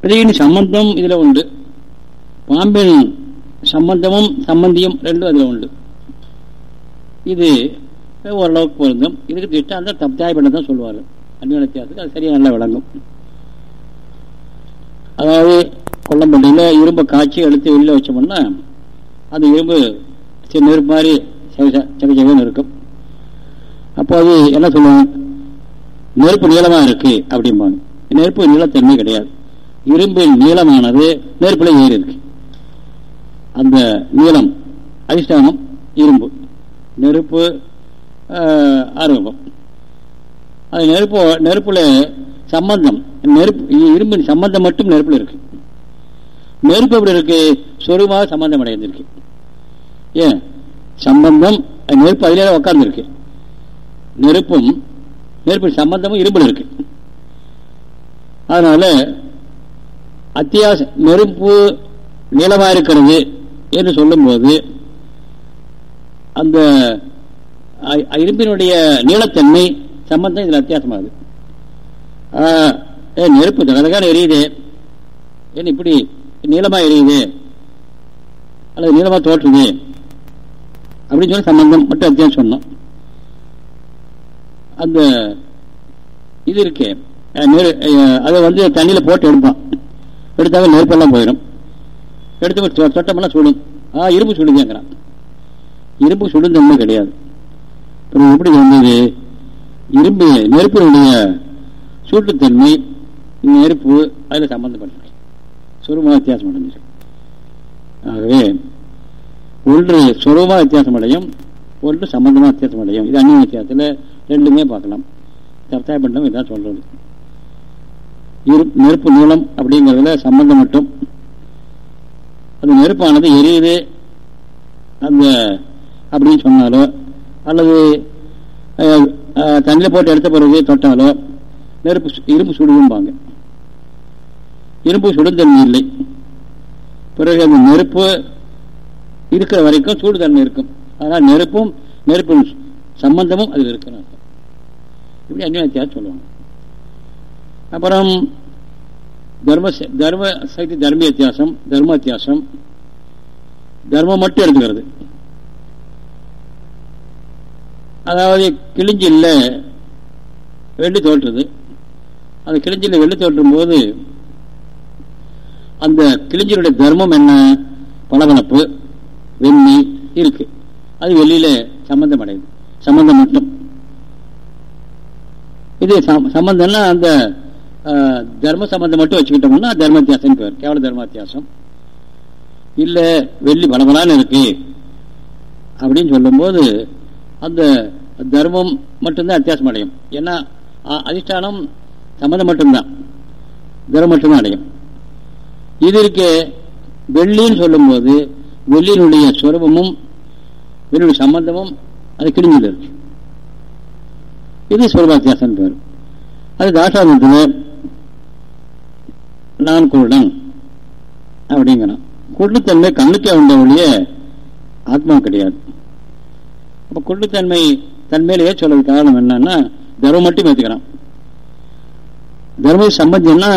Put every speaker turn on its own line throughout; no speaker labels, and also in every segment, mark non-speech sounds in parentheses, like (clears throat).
பிரதியின் சம்பந்தம் இதுல உண்டு. பாம்பின் சம்பந்தமும் சம்பந்தியும் ரெண்டும் அதுல உண்டு. இது ஓரளவுக்கு பொருந்தும். இதுக்கு திட்டம் தப்தாய் பண்ண தான் சொல்லுவார் அந்நிய வித்தியாசத்துக்கு அது சரியாக நல்லா விளங்கும். அதாவது கொல்லம்பட்டியில் இரும்பை காய்ச்சி எடுத்து வெளியில் வச்சோம்னா அது இரும்பு நெருப்பு மாதிரி செவன் இருக்கும். அப்போ அது என்ன சொல்லுவாங்க? நெருப்பு நீளமாக இருக்கு அப்படிம்பாங்க. நெருப்பு நீளத்தன்மை கிடையாது. இரும்பின் நீளமானது நெருப்பில் ஏறி இருக்கு. அந்த நீளம் அதிஷ்டானம் இரும்பு நெருப்பு ஆரம்பம் அது நெருப்பு நெருப்புல சம்பந்தம் நெருப்பு இரும்பின் சம்பந்தம் மட்டும் நெருப்பில் இருக்கு. நெருப்பு எப்படி இருக்கு? சொருமாக சம்பந்தம் அடைந்திருக்கு. ஏன்? சம்பந்தம் நெருப்பு அதிலே உட்கார்ந்துருக்கு நெருப்பும் நெருப்பின் சம்பந்தமும் இரும்பில் இருக்கு. அதனால அத்தியாச நெருப்பு நீளமாக இருக்கிறது என்று சொல்லும்போது அந்த இரும்பினுடைய நீளத்தன்மை சம்பந்தம் இதில் அத்தியாசமாகுது. நெருப்பு தகதகான எரியுது. ஏன் இப்படி நீளமாக எரியுது அல்லது நீளமாக தோற்றுது? அப்படின்னு சொல்லி சம்பந்தம் மட்டும் அத்தியாசம் சொன்னோம். அந்த இது இருக்கே. அதை வந்து தண்ணியில் போட்டு எடுப்பான். எடுத்தாக்க நெருப்பெல்லாம் போயிடும் எடுத்து தொட்டமெல்லாம் சுடும் ஆ இரும்பு சுடுதுங்கிறான் இரும்பு சுடுந்தன்மை கிடையாது. அப்புறம் எப்படி வந்தது இரும்பு நெருப்பினுடைய சூட்டுத்தன்மை நெருப்பு அதில் சம்பந்தப்பட்டது. சுரூபமாக வித்தியாசம் அடைஞ்சிருக்கு ஆகவே ஒன்று சுரூபமாக வித்தியாசம் அடையும் ஒன்று சம்பந்தமாக வித்தியாசம் அடையும். இது அந்நிய வித்தியாசத்தில் ரெண்டுமே பார்க்கலாம். சர்த்தாய பண்டம் இதான் சொல்றது நெருப்பு நீளம் அப்படிங்கிறதுல சம்பந்தம் மட்டும். அந்த நெருப்பானது எரியுது. அந்த அப்படின்னு சொன்னாலோ அல்லது தண்ணியில் போட்டு எடுத்த பிறகு தொட்டாலோ நெருப்பு இரும்பு சுடுவாங்க இரும்பு சுடுதன்மை இல்லை. பிறகு அந்த நெருப்பு இருக்கிற வரைக்கும் சூடுதன்மை இருக்கும். அதனால் நெருப்பும் நெருப்பின் சம்பந்தமும் அதில் இருக்கிறாங்க இப்படி அந்நியத்தியாக சொல்லுவாங்க. அப்புறம் தர்ம தர்ம சக்தி தர்ம வித்தியாசம் தர்ம வித்தியாசம். தர்மம் மட்டும் எடுத்துக்கிறது. அதாவது கிழிஞ்சில் வெள்ளி தோற்றுது அந்த கிழிஞ்சில் வெள்ளி தோற்றும் போது அந்த கிழிஞ்சினுடைய தர்மம் என்ன? பளபளப்பு வெண்ணி இருக்கு. அது வெளியில சம்பந்தம் அடையுது. சம்பந்தம் மட்டும். இது சம்பந்தம்னா அந்த தர்ம சம்பந்தம் மட்டும் வச்சுக்கிட்டோம்னா தர்ம வித்தியாசம் பேர். கேவல தர்ம வித்தியாசம் இல்ல வெள்ளி பலபலான்னு இருக்கு. அப்படின்னு சொல்லும்போது அந்த தர்மம் மட்டும்தான் வித்தியாசம் அடையும். ஏன்னா அதிஷ்டானம் சம்மந்தம் மட்டும்தான். தர்மம் மட்டும்தான் அடையும். இது இருக்கு வெள்ளின்னு சொல்லும்போது வெள்ளியினுடைய சுரபமும் வெள்ளியுடைய சம்பந்தமும் அது கிழிஞ்சல் இருக்கு. இது சுரபாத்தியாசம் பேர். அது தாசாந்தத்தில் நான் குருடன் அப்படிங்கிறான். குருடுத்தன்மை கண்ணுக்கே உண்ட ஒழிய ஆத்மா கிடையாது. அப்ப குருடுத்தன்மை தன்மையிலேயே சொல்றது காரணம் என்னன்னா தர்மம் மட்டும் ஏற்றுக்கிறான் தர்ம சம்பந்தின்னா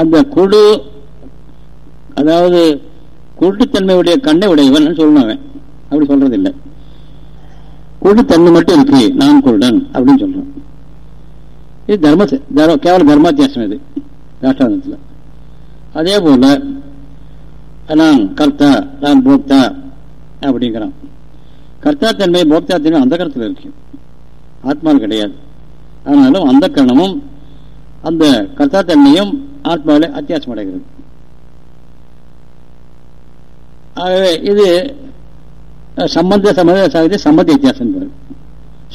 அந்த குடு அதாவது குருட்டுத்தன்மையுடைய கண்ணை உடையவன் சொல்லணும் அவன். அப்படி சொல்றது இல்லை குருட்டுத்தன்மை மட்டும் இருக்கு நான் குருடன் அப்படின்னு சொல்றான். இது தர்ம கேவல தர்மாத்தியாசம் இது. ராஷ்டிராந்தத்தில் அதே போல நான் கர்த்தா நான் போக்தா அப்படிங்கிறான். கர்த்தா தன்மை போக்தா தன்மை அந்த கருத்தில் இருக்கு. ஆத்மாவில் கிடையாது. ஆனாலும் அந்த கரணமும் அந்த கர்த்தா தன்மையும் ஆத்மாவில் அத்தியாசம் அடைகிறது. ஆகவே இது சம்பந்த சம்பந்த சாகித்ய சம்பந்த வித்தியாசம்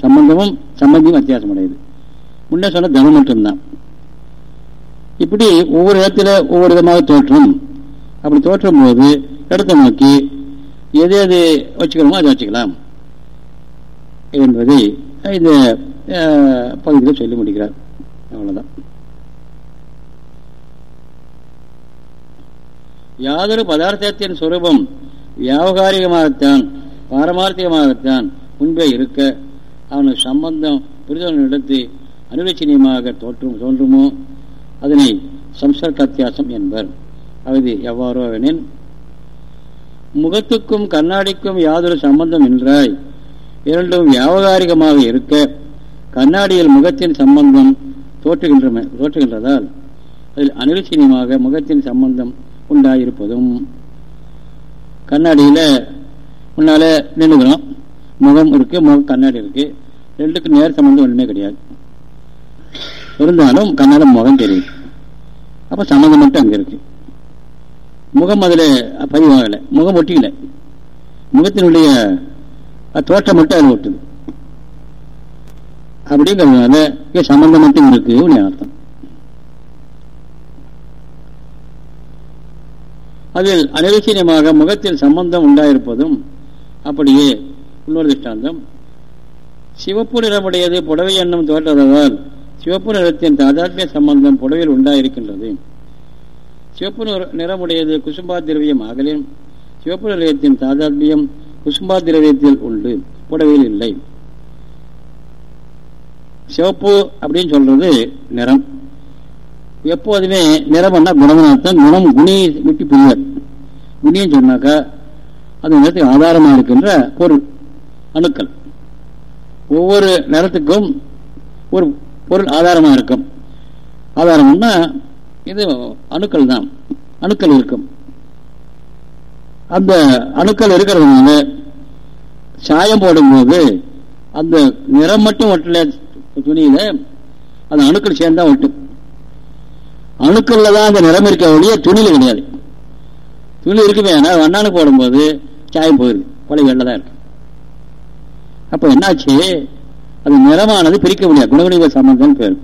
சம்பந்தமும் சம்பந்தியும் அத்தியாசம் அடையுது. முன்னே சொன்ன தனம் மட்டும்தான். இப்படி ஒவ்வொரு இடத்துல ஒவ்வொரு விதமாக தோற்றும். அப்படி தோற்றும் போது இடத்தை நோக்கி எது எது வச்சுக்கணுமோ அதை வச்சுக்கலாம் என்பதை இந்த பகுதியில் சொல்லி முடிக்கிறார். அவ்வளவுதான். யாதொரு பதார்த்தத்தின் சுரூபம் வியாபகாரிகமாகத்தான் பாரமார்த்திகமாகத்தான் முன்பே இருக்க அவனுக்கு சம்பந்தம் புரிதல் எடுத்து அனுலட்சணியமாக தோற்றும் தோன்றுமோ? அதனை சம்சர்க அத்தியாசம் என்பர். அது எவ்வாறோ எனில் முகத்துக்கும் கண்ணாடிக்கும் யாதொரு சம்பந்தம் என்றாய் இரண்டும் வியாபகாரிகமாக இருக்க கண்ணாடியில் முகத்தின் சம்பந்தம் தோற்றுகின்ற தோற்றுகின்றதால் அதில் அனிருச்சினியமாக முகத்தின் சம்பந்தம் உண்டாயிருப்பதும். கண்ணாடியில் முன்னால் நின்றுக்கிறோம் முகம் இருக்குது முகம் கண்ணாடி இருக்குது ரெண்டுக்கும் நேர் சம்பந்தம் ஒன்றுமே கிடையாது. இருந்தாலும் கண்ணால முகம் தெரியுது அப்ப சம்பந்தம் மட்டும் அங்க இருக்கு. முகம் அதுல பதிவாகலை. முகம் ஒட்டிக்கல முகத்தினுடைய தோற்றம் மட்டும் அதில் ஒட்டுது. அப்படிங்கிறதுனால இங்கே சம்பந்தம் மட்டும் இருக்கு அர்த்தம். அதில் அனிவசீனமாக முகத்தில் சம்பந்தம் உண்டாயிருப்பதும் அப்படியே இன்னொரு திஷ்டாந்தம். சிவப்பு நிறமுடையது புடவை எண்ணம் தோற்றதால் சிவப்பு நிறத்தின் தாதாத்மிய சம்பந்தம் புடவையில் உண்டாயிருக்கின்றது. சிவப்பு நிறமுடையது குசும்பா திரவியம் ஆகலின். சிவப்பு நிலையத்தின் தாதாத்மியம் குசும்பா திரவியத்தில் உண்டு புடவையில் இல்லை. சிவப்பு அப்படின்னு சொல்றது நிறம். எப்போதுமே நிறம்னா குணமனார்த்தம் குணம் குணியை விட்டு பிரிவர் குணின்னு சொன்னாக்கா அது நிறத்துக்கு ஆதாரமாக இருக்கின்ற பொருள் அணுக்கள். ஒவ்வொரு நிறத்துக்கும் ஒரு பொருள் ஆதாரமாக இருக்கும். ஆதாரம்னா இது அணுக்கள் தான். அணுக்கள் இருக்கும். அந்த அணுக்கள் இருக்கிறதுனால சாயம் போடும்போது அந்த நிறம் மட்டும் ஒட்டல துணியில அந்த அணுக்கள் சேர்ந்தா ஒட்டும். அணுக்கள்ல தான் அந்த நிறம் இருக்க ஒழிய துணியில கிடையாது. துணி இருக்குமே ஆனால் வண்ணானு போடும்போது சாயம் போயிருது கொலை வெள்ளதான் இருக்கு. அப்ப என்னாச்சு? அது நிறமானது பிரிக்க முடியாது குணகுணிவ சம்பந்தம் பேர்.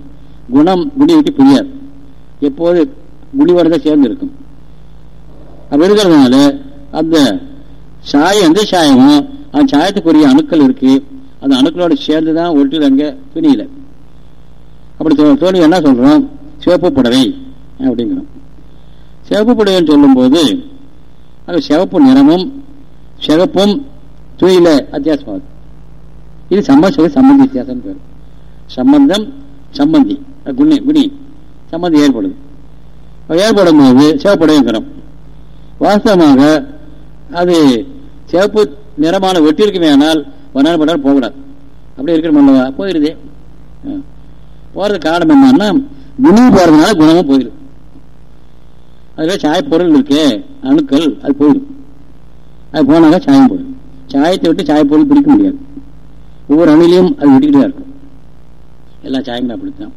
குணம் குடி பிரியாது. எப்போது குடிவோட தான் சேர்ந்து இருக்கும் அப்படி இருக்கிறதுனால அந்த சாயம் எந்த சாயமோ அந்த சாயத்துக்குரிய அணுக்கள் இருக்கு. அந்த அணுக்களோட சேர்ந்து தான் ஒட்டுது அங்க துணியில அப்படி தோணி என்ன சொல்றோம்? சிவப்பு புடவை அப்படிங்கிறோம். சிவப்பு புடவைன்னு சொல்லும் போது அது சிவப்பு நிறமும் சிவப்பும் துணியில அத்தியாசமாகுது இது சம்பந்த சம்பந்தி வித்தியாசம் பேர். சம்பந்தம் சம்பந்தி. குணி குணி. சம்பந்தம் ஏற்படுது. ஏற்படும் போது சிவப்புடையங்கிறோம் வாஸ்தவமாக அது சிவப்பு நிறமான வெட்டியிருக்குமே ஆனால் ஒரு படம் போகக்கூடாது. அப்படி இருக்கிற போயிருதே. போறது காரணம் என்னன்னா குணி போறதுனால குணமும் போயிடும் சாய பொருள் இருக்கு அணுக்கள் அது போயிடும். அது போனாக்கா சாயம் போயிடும். சாயத்தை விட்டு சாயப்பொருள் பிடிக்க முடியாது. ஒவ்வொரு அணிலையும் அது விட்டுக்கிட்டே இருக்கும். எல்லா சாயங்களும் அப்படித்தான்.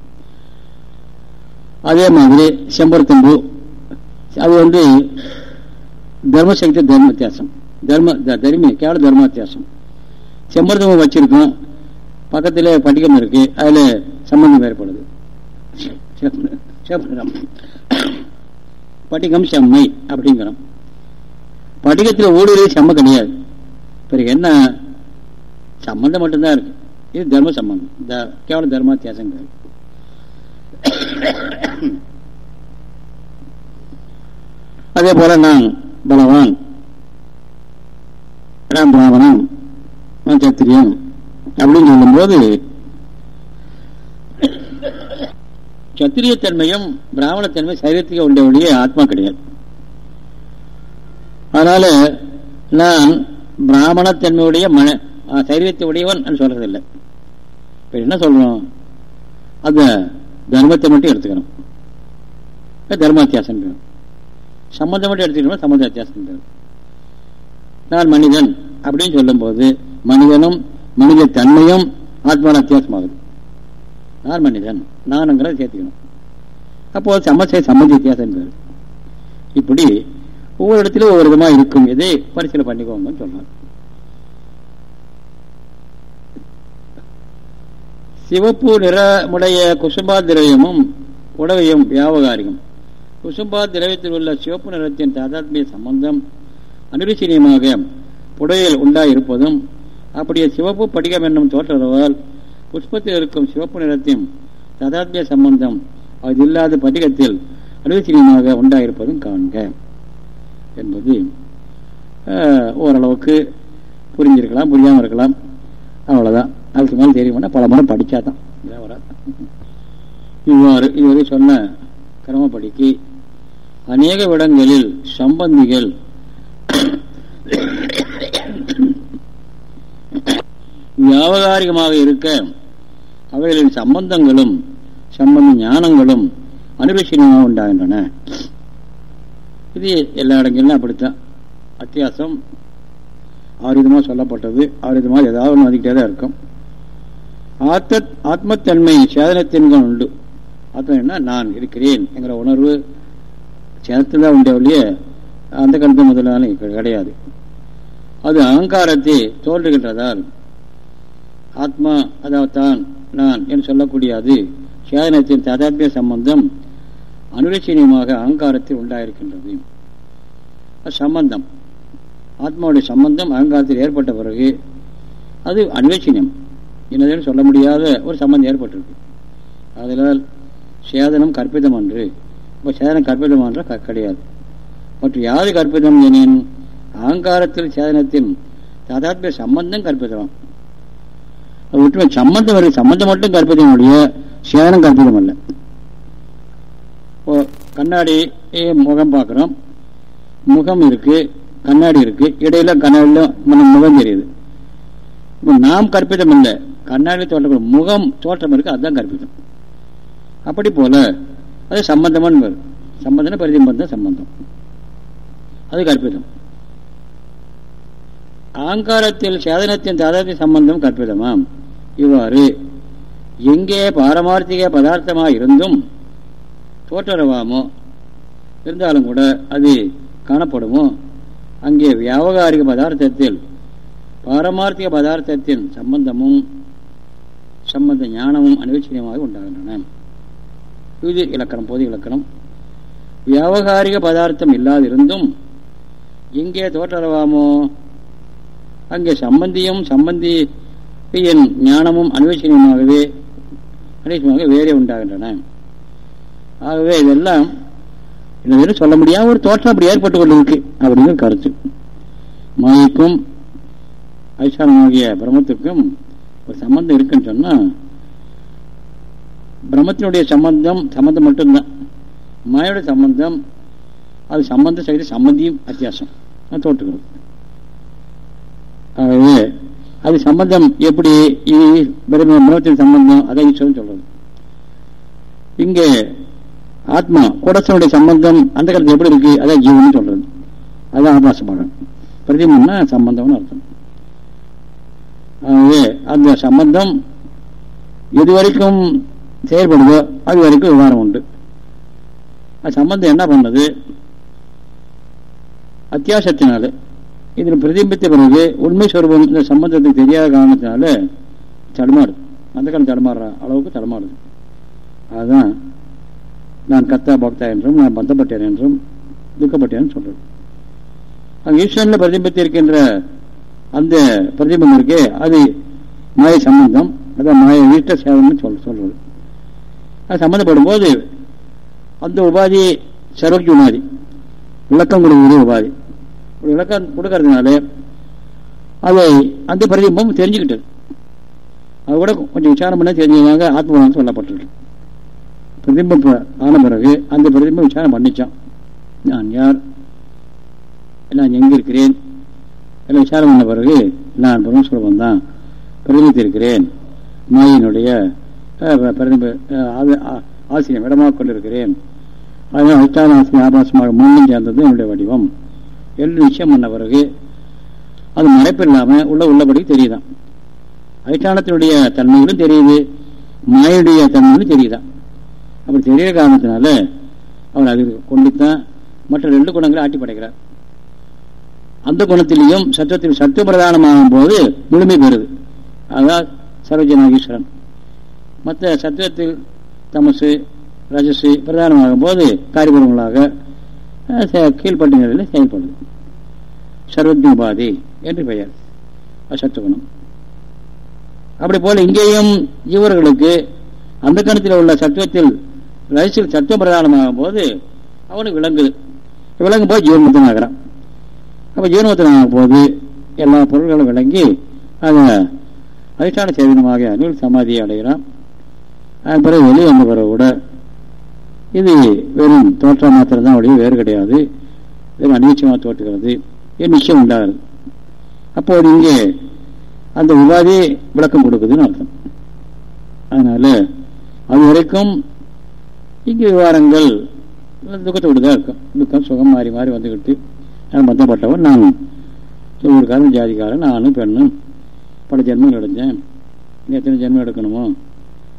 அதே மாதிரி செம்பருத்தம்பூ அது வந்து தர்மசக்தி தர்ம வித்தியாசம். தர்ம தர்மி கேவல தர்ம வித்தியாசம். செம்பருத்தம்பூ வச்சிருக்கோம். பக்கத்தில் பட்டிகம் இருக்கு. அதில் சம்பந்தம் ஏற்படுது. பட்டிகம் செம்மை அப்படிங்கிறோம். படிக்கத்தில் ஊடுருவி செம்ம கிடையாது. பிறகு என்ன சம்பந்தம் மட்டும்தான் இருக்கு. இது தர்ம சம்பந்தம். கேவல தர்மாத்தியாசம் அதே போல நான் பலவான். ராம் பிராமணன் நான் சத்திரியம் அப்படின்னு சொல்லும்போது சத்திரியத்தன்மையும் பிராமணத்தன்மை சரீரத்துக்கு உண்டே ஒழிய ஆத்மா கிடையாது. அதனால நான் பிராமணத்தன்மையுடைய மன சரீரத்தை உடையவன் சொல்றதில்லை. இப்ப என்ன சொல்றோம் அந்த தர்மத்தை மட்டும் எடுத்துக்கணும். தர்மாத்தியாசம் பேரும் சம்பந்தம் மட்டும் எடுத்துக்கணும் சம்பந்த வித்தியாசம் பேரும் நான் மனிதன் அப்படின்னு சொல்லும் போது மனிதனும் மனித தன்மையும் ஆத்மான வித்தியாசமாகுது. நான் மனிதன் நானுங்கிறத சேர்த்துக்கணும். அப்போது சமசை சம்பந்த வித்தியாசம் பேர். இப்படி ஒவ்வொரு இடத்துலையும் ஒவ்வொரு விதமாக இருக்கும். இதை பரிசீலனை பண்ணிக்கோங்கன்னு சொன்னார். சிவப்பு நிறமுடைய குசும்பா திரவியமும் புடவையும் வியாபகாரிகம். குசும்பா திரவியத்தில் உள்ள சிவப்பு நிறத்தின் தாதாத்மிய சம்பந்தம் அனுரிசீனியமாக புடையில் உண்டாயிருப்பதும் அப்படியே சிவப்பு படிகம் என்னும் தோற்றதால் புஷ்பத்தில் இருக்கும் சிவப்பு நிறத்தின் ததாத்மிய சம்பந்தம் அது இல்லாத படிகத்தில் அனுரிசீனியமாக உண்டாயிருப்பதும் காண்க என்பது ஓரளவுக்கு புரிஞ்சிருக்கலாம் புரியாமல் இருக்கலாம். அவ்வளோதான் அதுக்கு மேலே தெரியுமானா பல முறை படித்தா தான் வராது. இவ்வாறு இதுவரை சொன்ன கிரமப்படிக்கு அநேக விடங்களில் சம்பந்திகள் வியாபகாரிகமாக இருக்க அவைகளின் சம்பந்தங்களும் சம்பந்த ஞானங்களும் அனுபவமாக உண்டாகின்றன. இது எல்லா இடங்களிலும் அப்படித்தான். அத்தியாசம் ஆறு சொல்லப்பட்டது. ஆறு ஏதாவது ஒன்று மதிக்கிட்டே தான் இருக்கும். ஆத்த ஆத்மத்தன்மை சேதனத்தின் உண்டு. ஆத்மா நான் இருக்கிறேன் என்கிற உணர்வு சேதத்தில் தான் உண்டே ஒழிய அந்த கருத்து முதலாலும் கிடையாது. அது அகங்காரத்தை தோன்றுகின்றதால் ஆத்மா அதாவது தான் நான் என்று சொல்லக்கூடிய அது சேதனத்தின் ததாத்மிய சம்பந்தம் அனுலட்சணியமாக அகங்காரத்தில் உண்டாயிருக்கின்றது. சம்பந்தம். ஆத்மாவுடைய சம்பந்தம் அகங்காரத்தில் ஏற்பட்ட பிறகு அது அன்வேஷணியம் என்னதுன்னு சொல்ல முடியாத ஒரு சம்பந்தம் ஏற்பட்டிருக்கு. அதனால் சேதனம் கற்பிதம் அன்று. இப்போ சேதனம் கற்பிதம் என்ற கிடையாது. மற்றும் யாது கற்பிதம் எனின் அகங்காரத்தில் சேதனத்தின் ததாத்மிய சம்பந்தம் கற்பிதம். அது விட்டு சம்பந்தம் வருது சம்பந்தம் மட்டும் கற்பிதம் உடைய சேதனம் கற்பிதம் அல்ல. கண்ணாடி முகம் பார்க்குறோம். முகம் இருக்கு கண்ணாடி இருக்கு. இடையில கண்ணாடியில் முகம் தெரியுது. இப்போ நாம் கற்பிதம் இல்லை. கண்ணாடி தோற்றம் முகம் தோற்றம் இருக்கு அதுதான் கற்பிதம் அப்படி போல அது சம்பந்தமான வரும் சம்பந்தம் பிரதிபந்த சம்பந்தம். அது கற்பிதம் ஆங்காரத்தில் சேதனத்தின் தாதாத்திய சம்பந்தம் கற்பிதமாம் இவ்வாறு எங்கே பாரமார்த்திக பதார்த்தமாக இருந்தும் தோற்றரவாமோ இருந்தாலும் கூட அது காணப்படுமோ அங்கே வியாபகாரிக பதார்த்தத்தில் பாரமார்த்திக பதார்த்தத்தின் சம்பந்தமும் சம்பந்த ஞானமும் அனுவச்சரியமாக உண்டாகின்றன. இது இலக்கணம் பொது இலக்கணம். வியாபகாரிக பதார்த்தம் இல்லாதிருந்தும் எங்கே தோற்றவாமோ அங்கே சம்பந்தியும் சம்பந்தியின் ஞானமும் அனுவச்சனியமாகவே அனுவச்சமாக வேறே உண்டாகின்றன. ஆகவே இதெல்லாம் என்ன சொல்ல முடியாத ஒரு தோற்றம் அப்படி ஏற்பட்டு கொண்டிருக்கு. அப்படிங்கிற கருத்து. மாய்க்கும் அதிசாரமாகிய பிரம்மத்துக்கும் ஒரு சம்பந்தம் இருக்குன்னு சொன்னா பிரம்மத்தினுடைய சம்பந்தம் சம்பந்தம் மட்டும்தான். மாயோட சம்பந்தம் அது சம்பந்த சகித சம்பந்தியும் அத்தியாசம். தோற்றுக்கிறது ஆகவே அது சம்பந்தம் எப்படி பிரம்மத்தின் சம்பந்தம் அதை ஈஸ்வரன் சொல்றது இங்கே ஆத்மா குடசனுடைய சம்பந்தம் அந்த காலத்தில் எப்படி இருக்கு அதான் ஜீவன் சொல்றது. அதான் ஆபாசமாக பிரதிமன்னா சம்பந்தம்னு அர்த்தம். ஆகவே அந்த சம்பந்தம் எது வரைக்கும் செயல்படுதோ அது வரைக்கும் விவகாரம் உண்டு. அது சம்பந்தம் என்ன பண்ணது? அத்தியாசத்தினால இதில் பிரதிபித்த பிறகு உண்மை சொருபம் இந்த சம்பந்தத்துக்கு தெரியாத காரணத்தினால தடுமாறுது. அந்த காலம் தடுமாறுற அளவுக்கு தடுமாறுது. அதுதான் நான் கத்தா பக்தா என்றும் நான் பந்தப்பட்டேன் என்றும் துக்கப்பட்டேன் சொல்றது. அங்கே ஈஸ்வரனில் பிரதிபித்து இருக்கின்ற அந்த பிரதிபம் இருக்கு அது மாய சம்பந்தம் அதான் மாய வீட்ட சேதம்னு சொல் சொல்றது. அது சம்மந்தப்படும் போது அந்த உபாதி சர்வஜி உபாதி விளக்கம் கொடுக்கக்கூடிய உபாதி. ஒரு விளக்கம் கொடுக்கறதுனால அதை அந்த பிரதிபம் தெரிஞ்சுக்கிட்டது. அது கூட கொஞ்சம் விசாரம் பண்ண தெரிஞ்சவங்க ஆத்மபலம் சொல்லப்பட்டிருக்கு. பிரதிபம் ஆன பிறகு அந்த பிரதிபம் விசாரம் பண்ணிச்சான். நான் யார்? நான் எங்கே இருக்கிறேன்? எல்லாம் விசாரம் பண்ண பிறகு நான் பிரம்மஸ்வரூபம் தான் பிரதிபித்திருக்கிறேன் மாயினுடைய ஆசிரியம் இடமாக கொண்டிருக்கிறேன். அதனால் அதிஷ்டான ஆசிரியம் ஆபாசமாக முன்னும் சேர்ந்தது என்னுடைய வடிவம். என்று நிச்சயம் பண்ண பிறகு அது மறைப்பு இல்லாமல் உள்ள உள்ளபடி தெரியுதான் அதிஷ்டானத்தினுடைய தன்மைகளும் தெரியுது மாயுடைய தன்மைகளும் தெரியுதான் அப்படி தெரிகிற காரணத்தினால அவர் அது கொண்டுத்தான் மற்ற ரெண்டு குணங்களை ஆட்டி படைக்கிறார் அந்த குணத்திலையும் சத்துவத்தில் சத்துவ பிரதானமாகும் போது முழுமை பெறுது. அதான் சர்வஜனாகீஸ்வரன் மற்ற சத்துவத்தில் தமசு ரஜசு பிரதானமாகும் போது காரிபுரங்களாக கீழ்பட்ட நிலையில் செயல்படுது. சர்வஜோபாதி என்று பெயர். அசத்துவனம். அப்படி போல இங்கேயும் இவர்களுக்கு அந்த கணத்தில் உள்ள சத்துவத்தில் ரஜசில் சத்துவ பிரதானமாகும் போது அவனுக்கு விளங்குது விளங்கும் போது ஜீவன்முத்தம் ஆகிறான் அப்போ ஜீவன்முத்தம் ஆகும் போது எல்லா பொருள்களும் விளங்கி அதை அதிஷ்டான சேதனமாக அருள் சமாதியை அடைகிறான். அதன் பிறகு வெளியே வந்த பிறகு கூட இது வெறும் தோற்றம் மாத்திரம் தான் ஒழிய வேறு கிடையாது. வெறும் அநிச்சயமாக தோற்றுகிறது. என் நிச்சயம் உண்டாகிறது. அப்போது இங்கே அந்த உபாதி விளக்கம் கொடுக்குதுன்னு அர்த்தம். அதனால அது வரைக்கும் இங்கே விவகாரங்கள் துக்கத்தோடு தான் இருக்கும். துக்கம் சுகம் மாறி மாறி வந்துக்கிட்டு நான் பந்தப்பட்டவன் நான். ஊருக்காரன் ஜாதிக்காரன் நானும் பெண்ணும். பல ஜென்மம் எடுத்தேன். இன்னும் எத்தனை ஜென்மம் எடுக்கணுமோ?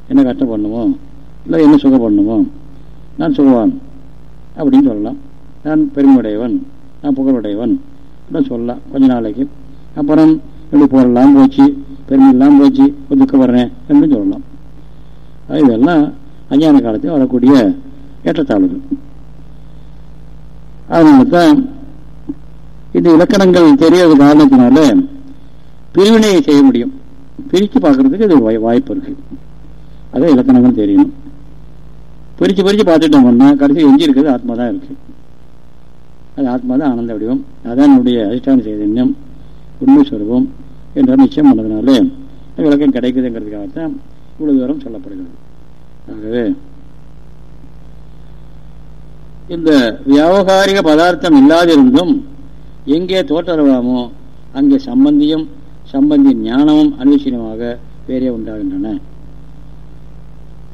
என்ன கஷ்டப்படணுமோ இல்லை என்ன சுகம் பண்ணுமோ? நான் சுகவான் அப்படின்னு சொல்லலாம். நான் பெருமையுடையவன். நான் புகழுடையவன். அப்படின்னு சொல்லலாம். கொஞ்ச நாளைக்கு. அப்புறம் எப்படி போரெல்லாம் போச்சு. பெருமையெல்லாம் போச்சு. துக்கப்படுறேன் என்று சொல்லலாம். இதெல்லாம் அஞ்ஞான காலத்தில் வரக்கூடிய ஏற்றத்தாழ்வுகள். அதனால தான் இந்த இலக்கணங்கள் தெரியாத காரணத்தினால பிரிவினையை செய்ய முடியும். பிரித்து பார்க்கறதுக்கு இது வாய்ப்பு இருக்கு. அதே இலக்கணங்கள் தெரியணும். பிரித்து பிரித்து பார்த்துட்டோம்னா கடைசி எஞ்சி இருக்கிறது ஆத்மா தான் இருக்கு. அது ஆத்மா தான் ஆனந்த வடிவம். அதான் என்னுடைய அதிஷ்டான சைதன்யம் உண்மை சுரூபம் என்ற நிச்சயம் பண்ணதுனால விளக்கம் கிடைக்குதுங்கிறதுக்காகத்தான் இவ்வளவு தூரம் சொல்லப்படுகிறது. ஆகவே இந்த வியாபகாரிக பதார்த்தம் இல்லாதிருந்தும் எங்கே தோற்றரவாமோ அங்கே சம்பந்தியும் சம்பந்தி ஞானமும் அனுவசீனமாக வேறே உண்டாகின்றன.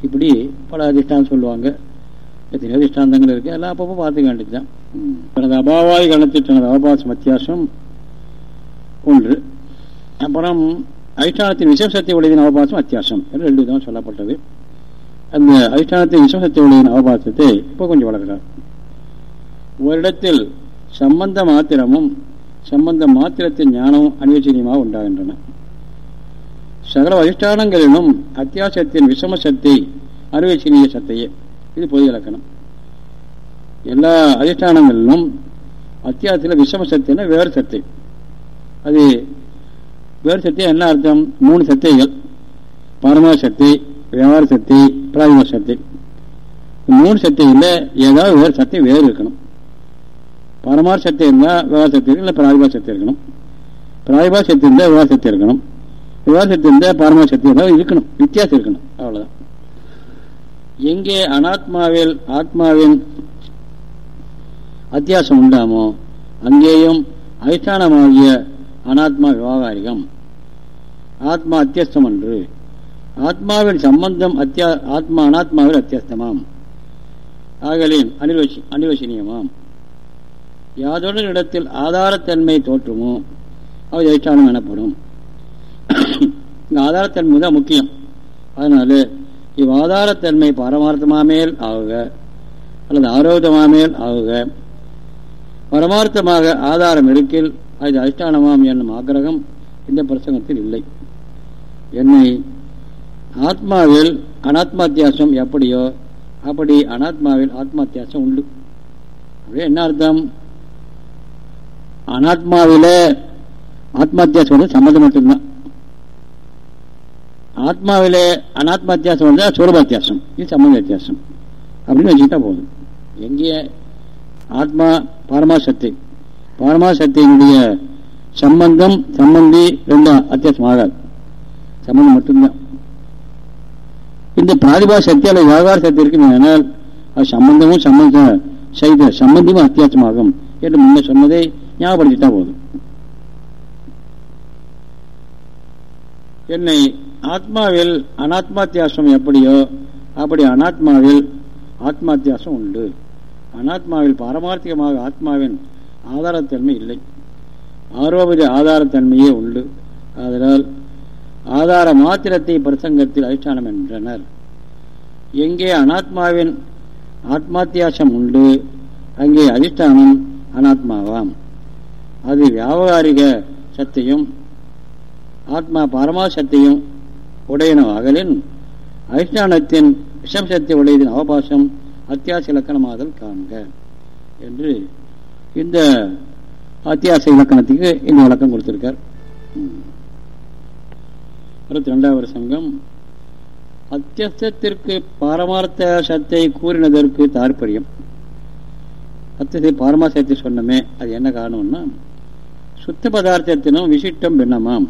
இப்படி பல அதிஷ்டாந்தம் சொல்லுவாங்க. எத்தனையோ அதிஷ்டாந்தங்கள் இருக்கு. எல்லாம் அப்பப்போ பார்த்துக்க வேண்டியதுதான். தனது அபாவாய் கணத்தில் தனது அவபாசம் வித்தியாசம் ஒன்று. அப்புறம் அதிஷ்டானத்தின் விசேஷத்தை உடையதின் அவபாசம் வித்தியாசம். என்று ரெண்டு விதம் சொல்லப்பட்டது. அந்த அதிஷ்டானத்தின் விசேஷத்தை உடையதின் அவபாசத்தை இப்போ கொஞ்சம் வளர்க்கிறார் ஓரிடத்தில் சம்பந்த மாத்திரமும் சம்பந்த மாத்திரத்தின் ஞானமும் அன்வச்சனியமாக உண்டாகின்றன. சகல அதிஷ்டானங்களிலும் அத்தியாசத்தின் விஷம சத்தை அனுவச்சனீய சத்தையே இது பொது இலக்கணம். எல்லா அதிஷ்டானங்களிலும் அத்தியாசத்தில் விஷம சத்தினா வேறு சத்தை அது வேறு சத்தியம் என்ன அர்த்தம்? மூணு சத்தைகள் பரமா சக்தி வியாபார சக்தி பிராதிம சக்தி. மூணு சக்தியில் ஏதாவது வேறு சக்தி வேறு இருக்கணும். பரமார் சக்தி இருந்தால் விவகார சக்தி இல்லை பிராதிபா சக்தி இருக்கணும். பிராதிபா சக்தி இருந்தால் விவகார சக்தி இருக்கணும். விவகார சக்தி இருந்தால் பரமா சக்தி இருக்கணும். வித்தியாசம் இருக்கணும். அவ்வளோதான் எங்கே அனாத்மாவில் ஆத்மாவின் அத்தியாசம் உண்டாமோ அங்கேயும் அதிஷ்டானமாகிய அனாத்மா விவகாரிகம். ஆத்மா அத்தியஸ்தம் என்று ஆத்மாவின் சம்பந்தம் அத்தியா ஆத்மா அனாத்மாவில் அத்தியஸ்தமாம். ஆகலின் அனிர்வசி அனிர்வசனீயமாம். யாதொரு இடத்தில் ஆதாரத்தன்மை தோற்றுமோ அவை அதிஷ்டானம் எனப்படும். இங்கே ஆதாரத்தன்மை தான் முக்கியம். அதனால இவ் ஆதாரத்தன்மை பரமார்த்தமாமேல் ஆகுக அல்லது ஆரோக்கியமாமேல் ஆகுக. பரமார்த்தமாக ஆதாரம் இருக்கில் அது அதிஷ்டானமாம் என்னும் ஆக்கிரகம் இந்த பிரசங்கத்தில் இல்லை. என்னை ஆத்மாவில் அனாத்மாத்தியாசம் எப்படியோ அப்படி அனாத்மாவில் ஆத்மாத்தியாசம் உண்டு. அப்படியே என்ன அர்த்தம்? அனாத்மாவில ஆத்மாத்தியாசம் வந்து சம்மந்தம் மட்டும்தான். ஆத்மாவிலே அனாத்மாத்தியாசம் வந்து சூரபாத்தியாசம் இது சம்மந்த வித்தியாசம் அப்படின்னு வச்சுக்கிட்டா போதும். எங்கே? ஆத்மா பரமாசக்தி. பரமாசக்தியினுடைய சம்பந்தம் சம்பந்தி ரெண்டும் அத்தியாசம் ஆகாது. சம்பந்தம் மட்டும்தான். இந்த பிராதிபா சக்தி அல்லது வியாபார சக்தி இருக்குன்னு அது சம்பந்தமும் சம்பந்த செய்த சம்பந்தமும் அத்தியாசமாகும். என்று முன்ன சொன்னதை ஞாபகப்படுத்திட்டா போதும். என்னை ஆத்மாவில் அனாத்மாத்தியாசம் எப்படியோ அப்படி அனாத்மாவில் ஆத்மாத்தியாசம் உண்டு. அனாத்மாவில் பாரமார்த்திகமாக ஆத்மாவின் ஆதாரத்தன்மை இல்லை. ஆரோபதி ஆதாரத்தன்மையே உண்டு. அதனால் ஆதார மாத்திரத்தை பிரசங்கத்தில் அதிஷ்டானம் என்றனர். எங்கே அனாத்மாவின் ஆத்மாத்தியாசம் உண்டு அங்கே அதிஷ்டானம் அனாத்மாவாம். அது வியாபகாரிக சத்தையும் ஆத்மா பரமா சத்தையும் உடையனவாகலின் அதிஷ்டானத்தின் விஷம் சக்தி உடையதின் அவபாசம் அத்தியாச இலக்கணமாதல் காண்க. என்று இந்த அத்தியாச இலக்கணத்துக்கு இந்த விளக்கம் கொடுத்திருக்கார். அறுபத்தி ரெண்டாவது சங்கம் அத்தியஸ்தத்திற்கு பாரமார்த்த சத்தை கூறினதற்கு தாற்பயம். தத்துவத்தை பாரமா சேர்த்து சொன்னமே. அது என்ன காரணம்னா சுத்த பதார்த்தத்தினும் விசிட்டம் பின்னமாம்.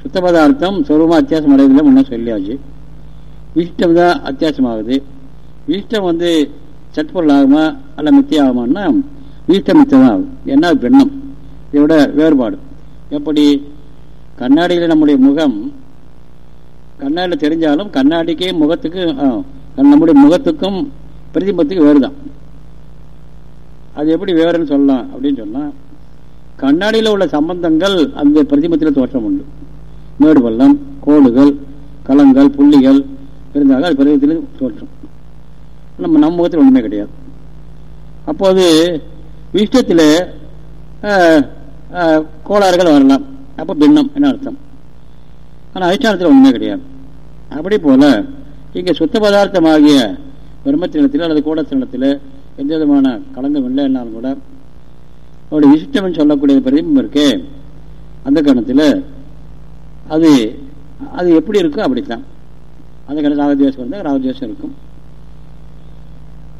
சுத்த பதார்த்தம் சொருபமா அத்தியாசம் அடைவதில் முன்ன சொல்லியாச்சு. விசிட்டம் தான் அத்தியாசமாகுது. விசிட்டம் வந்து சட்பொருள் ஆகுமா அல்ல மித்தியம் ஆகுமான்னா விசிஷ்டம் மித்தம் ஆகும் என்ன பின்னம்? இதோட வேறுபாடு. எப்படி? கண்ணாடியில் நம்முடைய முகம் கண்ணாடியில் தெரிஞ்சாலும் கண்ணாடிக்கு முகத்துக்கு நம்முடைய முகத்துக்கும் பிரதிபத்துக்கு வேறுதான். அது எப்படி விவரம் சொல்லலாம் அப்படின்னு சொன்னால் கண்ணாடியில் உள்ள சம்பந்தங்கள் அந்த பிரதிமத்தில் தோற்றம் உண்டு. மேடு பள்ளம் கோடுகள் களங்கள் புள்ளிகள் இருந்தாலும் அது பிரதிமத்தில் தோற்றம். நம்ம நம்ம முகத்தில் ஒன்றுமே கிடையாது. அப்போது விஷ்டத்தில் கோளாறுகள் வரலாம். அப்போ பின்னம் என்ன அர்த்தம்? ஆனால் அதிஷ்டானத்தில் ஒன்றுமே கிடையாது. அப்படி போல இங்கே சுத்த பதார்த்தமாகிய பிரம்மத்தினத்தில் அல்லது கூடத்தினத்தில் எந்த விதமான கலங்கம் இல்லை என்னாலும் கூட அவருடைய விசிஷ்டம் சொல்லக்கூடிய பிரதிபம் இருக்கே. அந்த கணத்தில் அது அது எப்படி இருக்கோ அப்படித்தான். அந்த கணத்தில் ராகத்வேஷம் இருந்தால் ராகத்வேஷம் இருக்கும்.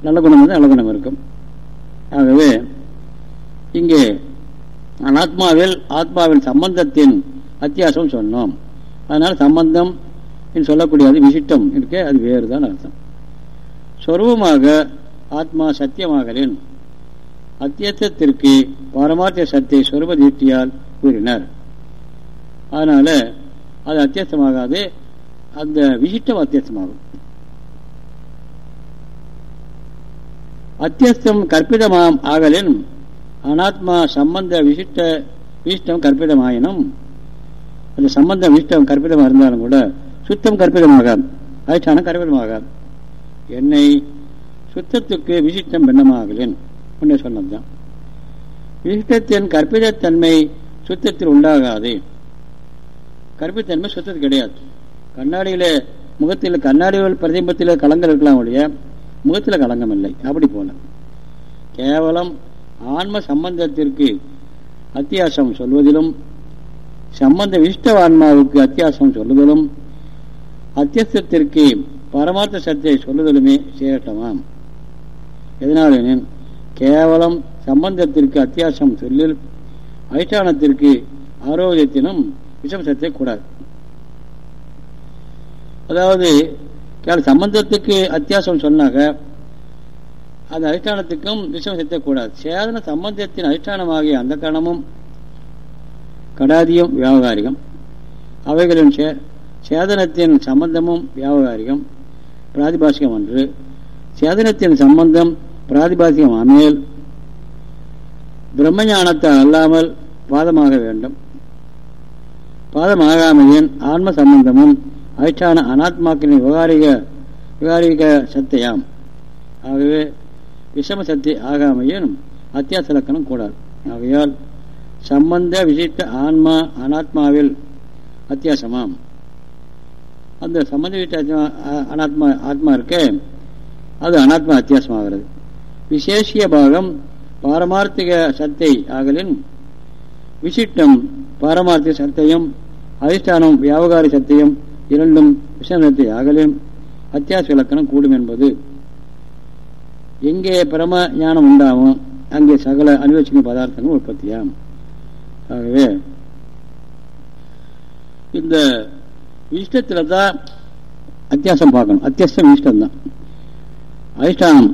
நல்ல குணம் வந்து நல்ல குணம் இருக்கும். ஆகவே இங்கே அனாத்மாவில் ஆத்மாவின் சம்பந்தத்தின் அத்தியாசம் சொன்னோம். அதனால் சம்பந்தம் சொல்லக்கூடியது விசிட்டம் இருக்கே அது வேறு தான் அர்த்தம். சொருபமாக ஆத்மா சத்தியமாகலின். அத்தியத்திற்கு பாரமார்த்திய சத்திய சொருப தீட்டியால் கூறினார். அதனால அது அத்தியஸ்தமாகாது அந்த விசிட்டம் அத்தியஸ்தமாகும். அத்தியஸ்தம் கற்பிதமாம் ஆகலின் அனாத்மா சம்பந்த விசிஷ்ட விசிஷ்டம் கற்பிதமாயினும் அந்த சம்பந்த விசிஷ்டம் கற்பிதமாக இருந்தாலும் கூட சுத்தம் கற்பிதமாகாது அதிஷ்டானம் கற்பிதமாகாது. என்னை சுத்தத்துக்கு விசிஷ்டம் பின்னமாகலேன் முன்னே சொன்னதுதான். விசிஷ்டத்தின் கற்பிதத்தன்மை சுத்தத்தில் உண்டாகாது. கற்பித்தன்மை சுத்தத்து கிடையாது. கண்ணாடியில முகத்தில் கண்ணாடிகள் பிரதிபத்தில் கலங்கள் இருக்கலாம் ஒழிய முகத்தில் கலங்கம் இல்லை. அப்படி போல. கேவலம் ஆன்ம சம்பந்தத்திற்கு அத்தியாசம் சொல்வதிலும் சம்பந்த விஷ்ட ஆன்மாவுக்கு அத்தியாசம் சொல்லுதலும் அத்தியஸ்தத்திற்கு பரமார்த்த சத்தியை சொல்லுதலுமே சேரட்டமாம் எதனாலெனின் கேவலம் சம்பந்தத்திற்கு அத்தியாசம் சொல்லில் அதிஷ்டானத்திற்கு ஆரோக்கியத்தினும் விஷம் கூடாது. அதாவது சம்பந்தத்துக்கு அத்தியாசம் சொன்னாக்க அந்த அதிஷ்டானத்துக்கும் விஷம் செத்தக்கூடாது சேதன சம்பந்தத்தின் அதிஷ்டானமாகிய அந்த கணமும் கடாதியும் வியாபகாரிகம். அவைகளின் சேதனத்தின் சம்பந்தமும் வியாபகாரிகம். பிராதிபாசிகம் ஒன்று சேதனத்தின் சம்பந்தம் பிராதிபாசிகம் அமையல் பிரம்மஞானத்தால் அல்லாமல் பாதமாக வேண்டும். பாதமாகாமையின் ஆன்ம சம்பந்தமும் அதிஷ்டான அனாத்மாக்களின் விவகாரிக விவகாரிக சத்தையாம் ஆகவே விஷம சக்தி ஆகாமையின் அத்தியாச லக்கணம் கூடாது. ஆகையால் சம்பந்த விசிஷ்ட ஆன்மா அனாத்மாவில் அத்தியாசமாம். அந்த சம்பந்த விசிஷ்ட அனாத்மா ஆத்மா இருக்கே அது அனாத்மா அத்தியாசமாகிறது. விசேஷிய பாகம் பாரமார்த்திக சத்தை ஆகலின் விசிட்டம் பாரமார்த்திக சத்தையும் அதிஷ்டானம் வியாபகாரி சத்தையும் இரண்டும் விசேஷத்தை ஆகலின் அத்தியாச இலக்கணம் கூடும் என்பது. எங்கே பிரம ஞானம் உண்டாகும் அங்கே சகல அனுபவிச்சுக்கும் பதார்த்தங்கள் உற்பத்தியாம். ஆகவே இந்த இஷ்டத்தில் தான் அத்தியாசம் பார்க்கணும். அத்தியாசம் இஷ்டம் தான் அதிஷ்டானம்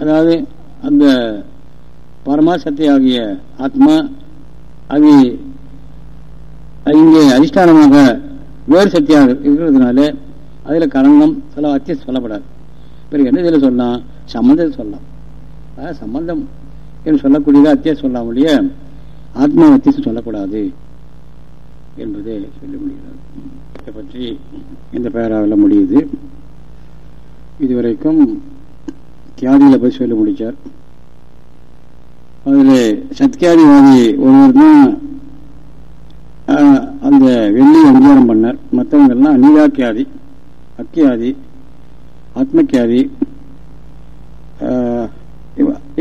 அதாவது அந்த பரமாசக்தி ஆகிய ஆத்மா அது இங்கே அதிஷ்டானமாக வேறு சக்தியாக இருக்கிறதுனால அதில் களங்கம் சொல்ல அத்தியம் சொல்லப்படாது. பிறகு என்ன இதில் சொல்லலாம் சம்பந்தத்தை சொல்லலாம். அதாவது சம்பந்தம் என்று சொல்லக்கூடியதாக அத்தியாசம் சொல்லாம ஒழிய ஆத்மா அத்தியாசம் சொல்லக்கூடாது என்பதை சொல்ல முடிகிறது இதை பற்றி இந்த பேராவில் முடியுது. இதுவரைக்கும் தியாதிகளை பற்றி சொல்லி முடித்தார் அதில் சத்கியாதிவாதி ஒருவர் தான் அந்த வெள்ளி அங்கீகாரம் பண்ணார். மற்றவங்கெல்லாம் நீதாக்கியாதி அக்கியாதி ஆத்மக்கியாதி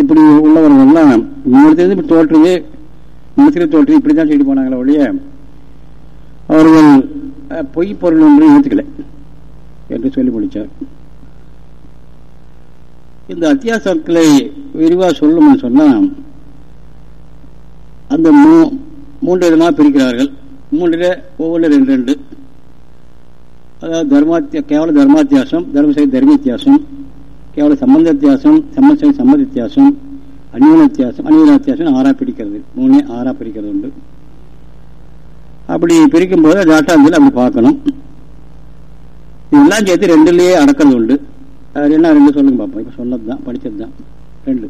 இப்படி உள்ளவர்கள்லாம் இன்னொருத்தது இப்படி தோற்றுது மனசில் தோற்று இப்படி தான் செய்து போனாங்களே ஒழிய அவர்கள் பொய் பொருள் ஒன்று ஏற்றுக்கலை என்று சொல்லி முடித்தார் இந்த அத்தியாசங்களை விரிவாக சொல்லணும்னு சொன்னால் அந்த மூ மூன்று விதமாக பிரிக்கிறார்கள். மூன்றில் ஒவ்வொன்று ரெண்டு ரெண்டு. அதாவது தர்மாத்திய கேவல தர்மாத்தியாசம் தர்மசை தர்ம வித்தியாசம் கேவல சம்பந்த வித்தியாசம் சம்மசை சம்மத வித்தியாசம் அந்நியன வித்தியாசம் அந்நியன வித்தியாசம் ஆறா பிரிக்கிறது. மூணு ஆறா பிரிக்கிறது உண்டு. அப்படி பிரிக்கும் போது டாட்டாந்தில் அப்படி பார்க்கணும். இதெல்லாம் சேர்த்து ரெண்டுலேயே அடக்கிறது உண்டு. அது என்ன ரெண்டு சொல்லுங்க பார்ப்போம் இப்போ சொன்னது தான் படித்தது தான் ரெண்டு.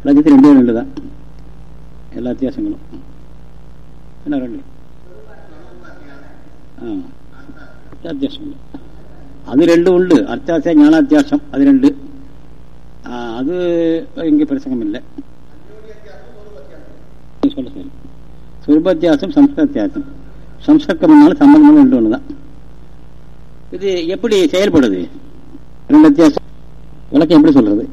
எல்லாம் சேர்த்து ரெண்டே ரெண்டு தான் எல்லா வித்தியாசங்களும். என்ன ரெண்டு? ஆ. வித்தியாசம் அது ரெண்டு உண்டு. அர்த்தாச ஞானாத்தியாசம் அது ரெண்டு. அது இங்கே பிரசங்கம் இல்லை சொல்ல சரி. சுரூபத்தியாசம் சம்ஸ்கிருத்தியாசம் சம்ஸ்கிருத்தம்னால சம்பந்தம் ரெண்டு ஒன்று தான் இது எப்படி செயல்படுது? வித்தியாசம் விளக்கம் எப்படி சொல்றது?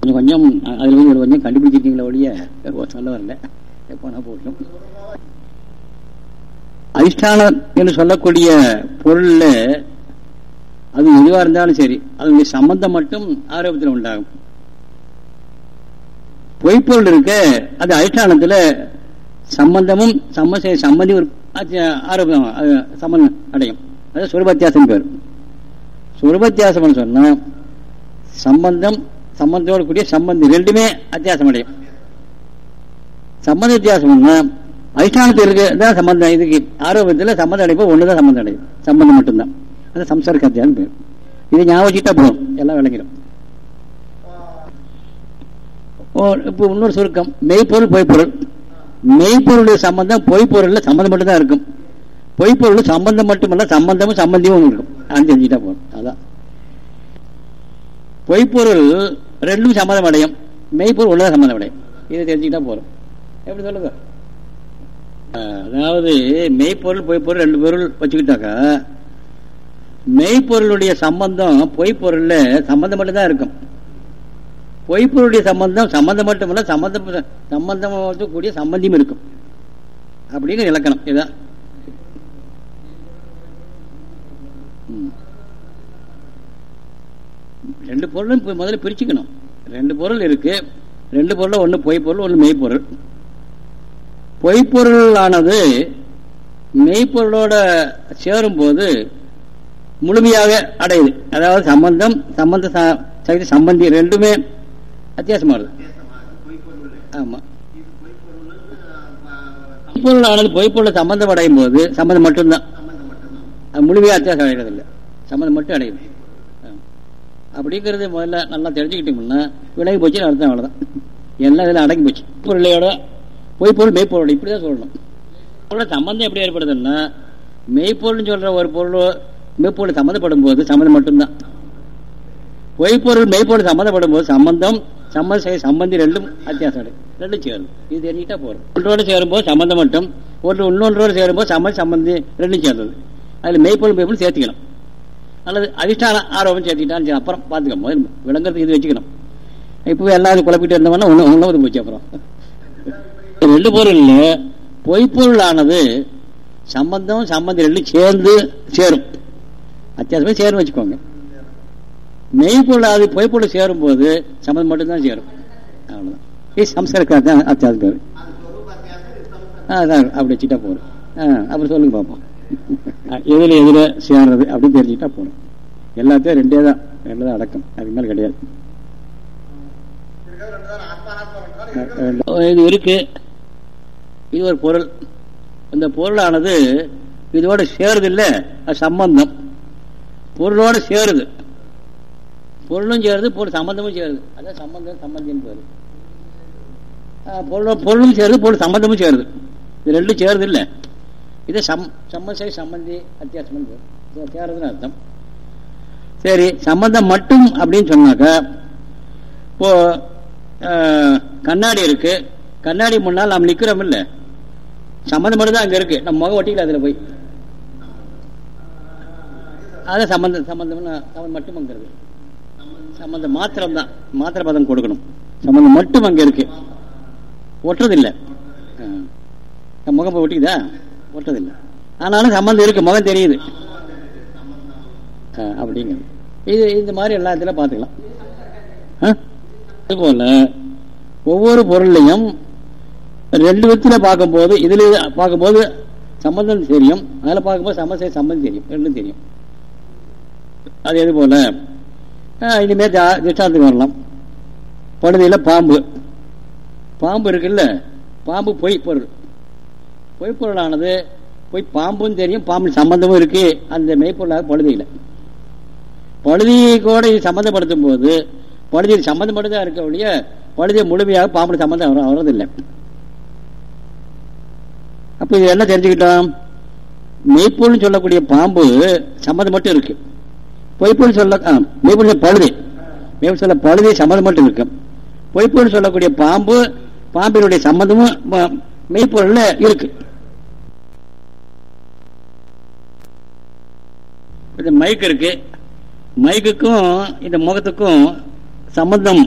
கொஞ்சம் கொஞ்சம் அதில் வந்து கொஞ்சம் கண்டுபிடிச்சிருக்கீங்களா ஒழிய சொல்ல வரல. போனா போட்டும் அதிஷ்டானம் என்று சொல்லக்கூடிய பொருள்ல அது எதுவா இருந்தாலும் சரி அதனுடைய சம்பந்தம் மட்டும் ஆரோக்கியத்தில் உண்டாகும். பொய்ப்பொருள் இருக்க அது அதிஷ்டானத்தில் சம்பந்தமும் சம்ம சம்பந்தி ஒரு ஆரோக்கியம் சம்பந்தம் அடையும். அது சுரபத்தியாசம் பேர். சுரபத்தியாசம் சொன்னா சம்பந்தம் சம்பந்தத்தோடு கூடிய சம்பந்தம் ரெண்டுமே அத்தியாசம் அடையும். சம்பந்த வித்தியாசம்னா அதிஷ்டானத்தில் இருக்க சம்பந்தம். இதுக்கு ஆரோக்கியத்தில் சம்பந்தம் ஒன்று தான் சம்பந்தம் அடையும். சம்பந்தம் மட்டும்தான். அது சம்சாரிக்க அத்தியாசம் பேர். இதை ஞாபகிட்டா போதும். எல்லாம் விளங்கிடும். இப்போ இன்னொரு சுருக்கம். மெய்ப்பொருள் பொய்ப்பொருள். மெய்ப்பொருளுடைய சம்பந்தம் பொய்ப்பொருள்ல சம்பந்தம் மட்டும் தான் இருக்கும். பொய்ப்பொருள் சம்பந்தம் மட்டுமல்ல சம்பந்தமும் சம்பந்தியும் இருக்கும். அது தெரிஞ்சுட்டா போகணும் அதான். பொய்ப்பொருள் ரெண்டும் சம்மதம் அடையும் மெய்ப்பொருள் ஒன்றுதான் சம்மந்தம் அடையும் இதை தெரிஞ்சுக்கிட்டா போறோம் எப்படி சொல்லுங்க அதாவது மெய்ப்பொருள் பொய்ப்பொருள் ரெண்டு பொருள் வச்சுக்கிட்டாக்கா மெய்ப்பொருளுடைய சம்பந்தம் பொய்ப்பொருள்ல சம்பந்தம் மட்டும் தான் இருக்கும். பொய்ப்பொருளுடைய சம்பந்தம் சம்பந்தம் மட்டுமல்ல சம்பந்தம் சம்பந்தம் கூடிய சம்பந்தியும் இருக்கும். அப்படிங்கிற இலக்கணம். இதான் ரெண்டு பொருளும் முதல்ல பிரிச்சுக்கணும். ரெண்டு பொருள் இருக்கு. ரெண்டு பொருள் ஒன்று பொய் பொருள் ஒன்று மெய்ப்பொருள். பொய்ப்பொருளானது மெய்ப்பொருளோட சேரும் போது முழுமையாக அடையுது. அதாவது சம்பந்தம் சம்பந்த சகித சம்பந்தி ரெண்டுமே அத்தியாசமாகுது ஆமா. பொய்ப்பொருளானது பொய்ப்பொருள் சம்பந்தம் அடையும் போது சம்பந்தம் மட்டும்தான். முழுமையாக அத்தியாசம் அடைகிறது இல்லை சம்பந்தம் மட்டும் அடையுது. அப்படிங்கிறது முதல்ல நல்லா தெரிஞ்சுக்கிட்டோம்னா விலகி போச்சு அர்த்தம் அவ்வளோதான் எல்லாம் இதில் அடங்கி போச்சு. பொருளையோட பொய்ப்பொருள் மெய்ப்பொருள் இப்படிதான் சொல்லணும். பொருளோட சம்பந்தம் எப்படி ஏற்படுதுன்னா மெய்ப்பொருள்னு சொல்ற ஒரு பொருள் மெய்ப்பொருள் சம்மந்தப்படும் போது சம்மந்தம் மட்டும்தான். பொய்ப்பொருள் மெய்ப்பொருள் சம்மந்தப்படும் போது சம்பந்தம் செய்ய சம்பந்தி ரெண்டும் அத்தியாசம் ரெண்டும் சேரும். இது தெரிஞ்சுட்டா போறோம் ஒன்றோடு சேரும்போது சம்பந்தம் மட்டும் ஒன்று இன்னொன்றோடு சேரும்போது சம்மந்த சம்பந்தி ரெண்டும் சேர்ந்தது. அதில் மெய்ப்பொருள் மெய்ப்பொருள் சேர்த்துக்கணும் அல்லது அதிஷ்டான ஆரோபம் சேர்த்துக்கிட்டான்னு அப்புறம் பார்த்துக்கணும். முதல் விளங்குறதுக்கு இது வச்சுக்கணும். இப்போ எல்லாரும் குழப்பிட்டு இருந்தோம்னா ஒன்று ஒன்றாவது போச்சு அப்புறம். ரெண்டு பொருள் பொய்ப்பொருளானது சம்பந்தம் சம்பந்தம் ரெண்டும் சேர்ந்து சேரும். அத்தியாசமே சேரும் வச்சுக்கோங்க. மெய்ப்பொருள் அது பொய்ப்பொருள் சேரும் போது சம்பந்தம் மட்டும்தான் சேரும். அவ்வளோதான் இது சம்ஸ்காரக்காக அத்தியாசம் பேர் அதான் அப்படி வச்சுட்டா போறோம் அப்புறம் சொல்லுங்க பார்ப்போம் எதுல எதுல சேர்றது அப்படின்னு தெரிஞ்சுக்கிட்டா போகணும் எல்லாத்தையும் ரெண்டே தான். ரெண்டு தான் அடக்கம். அதுக்கு மேலே கிடையாது. இது இருக்கு. இது ஒரு பொருள். இந்த பொருளானது இதோட சேருது இல்ல அது சம்பந்தம். பொருளோட சேருது. பொருளும் சேருது பொருள் சம்பந்தமும் சேருது. அதான் சம்பந்தம் சம்பந்தம் பேரு. பொருள் பொருளும் சேருது பொருள் சம்பந்தமும் சேருது. இது ரெண்டும் சேருது இல்லை இது சம் சம்மசை சம்பந்தி அத்தியாசம் சேருதுன்னு அர்த்தம். சரி சம்பந்தம் மட்டும் அப்படின்னு சொன்னாக்கா இப்போ கண்ணாடி இருக்கு. கண்ணாடி முன்னால் நாம் நிக்கிறோம் இல்ல? சம்பந்தம் மட்டும் தான் அங்க இருக்கு. நம்ம முகம் ஒட்டிக்கல அதுல போய். அது சம்பந்தம் சம்பந்தம்னு சம்பந்தம் மட்டும் அங்க இருக்கு. சம்பந்தம் மாத்திரம் தான் மாத்திர பதம் கொடுக்கணும். சம்பந்தம் மட்டும் அங்க இருக்கு. ஒட்டுறதில்லை. முகம் ஒட்டிக்குதா? ஒட்டதில்லை ஆனாலும் சம்பந்தம் இருக்கு முகம் தெரியுது. அப்படிங்கிறது இது இந்த மாதிரி எல்லாத்திலும் பார்த்துக்கலாம். அதுபோல ஒவ்வொரு பொருளையும் ரெண்டு விதத்தில் பார்க்கும்போது இதில் பார்க்கும்போது சம்பந்தம் தெரியும் அதில் பார்க்கும்போது சமசை சம்பந்தம் தெரியும் ரெண்டும் தெரியும். அது எது போல? இனிமேல் திஷ்டாந்தத்துக்கு வரலாம். பழுதியில் பாம்பு. பாம்பு இருக்குல்ல? பாம்பு பொய் பொருள். பொய்ப்பொருளானது போய் பாம்பும் தெரியும் பாம்பு சம்பந்தமும் இருக்கு. அந்த மெய்ப்பொருளாக பழுதியில். பழுதியை கூட இது சம்மந்தப்படுத்தும் போது பழுதியில் சம்மந்தப்பட்டுதான் இருக்க ஒழிய பழுதியை முழுமையாக பாம்பு சம்மந்தம் வர வர்றதில்லை. அப்ப இது என்ன தெரிஞ்சுக்கிட்டோம்? மெய்ப்பொருள்னு சொல்லக்கூடிய பாம்பு சம்மந்தம் மட்டும் இருக்கு. பொய்ப்பொருள் சொல்ல மெய்ப்பொருள் பழுதி. மெய்ப்பொருள் சொல்ல பழுதி சம்மந்தம் மட்டும் இருக்கு. பொய்ப்பொருள் சொல்லக்கூடிய பாம்பு பாம்பினுடைய சம்மந்தமும் மெய்ப்பொருளில் இருக்கு. இந்த மைக் இருக்கு. மைக்குக்கும் இந்த முகத்துக்கும் சம்பந்தம்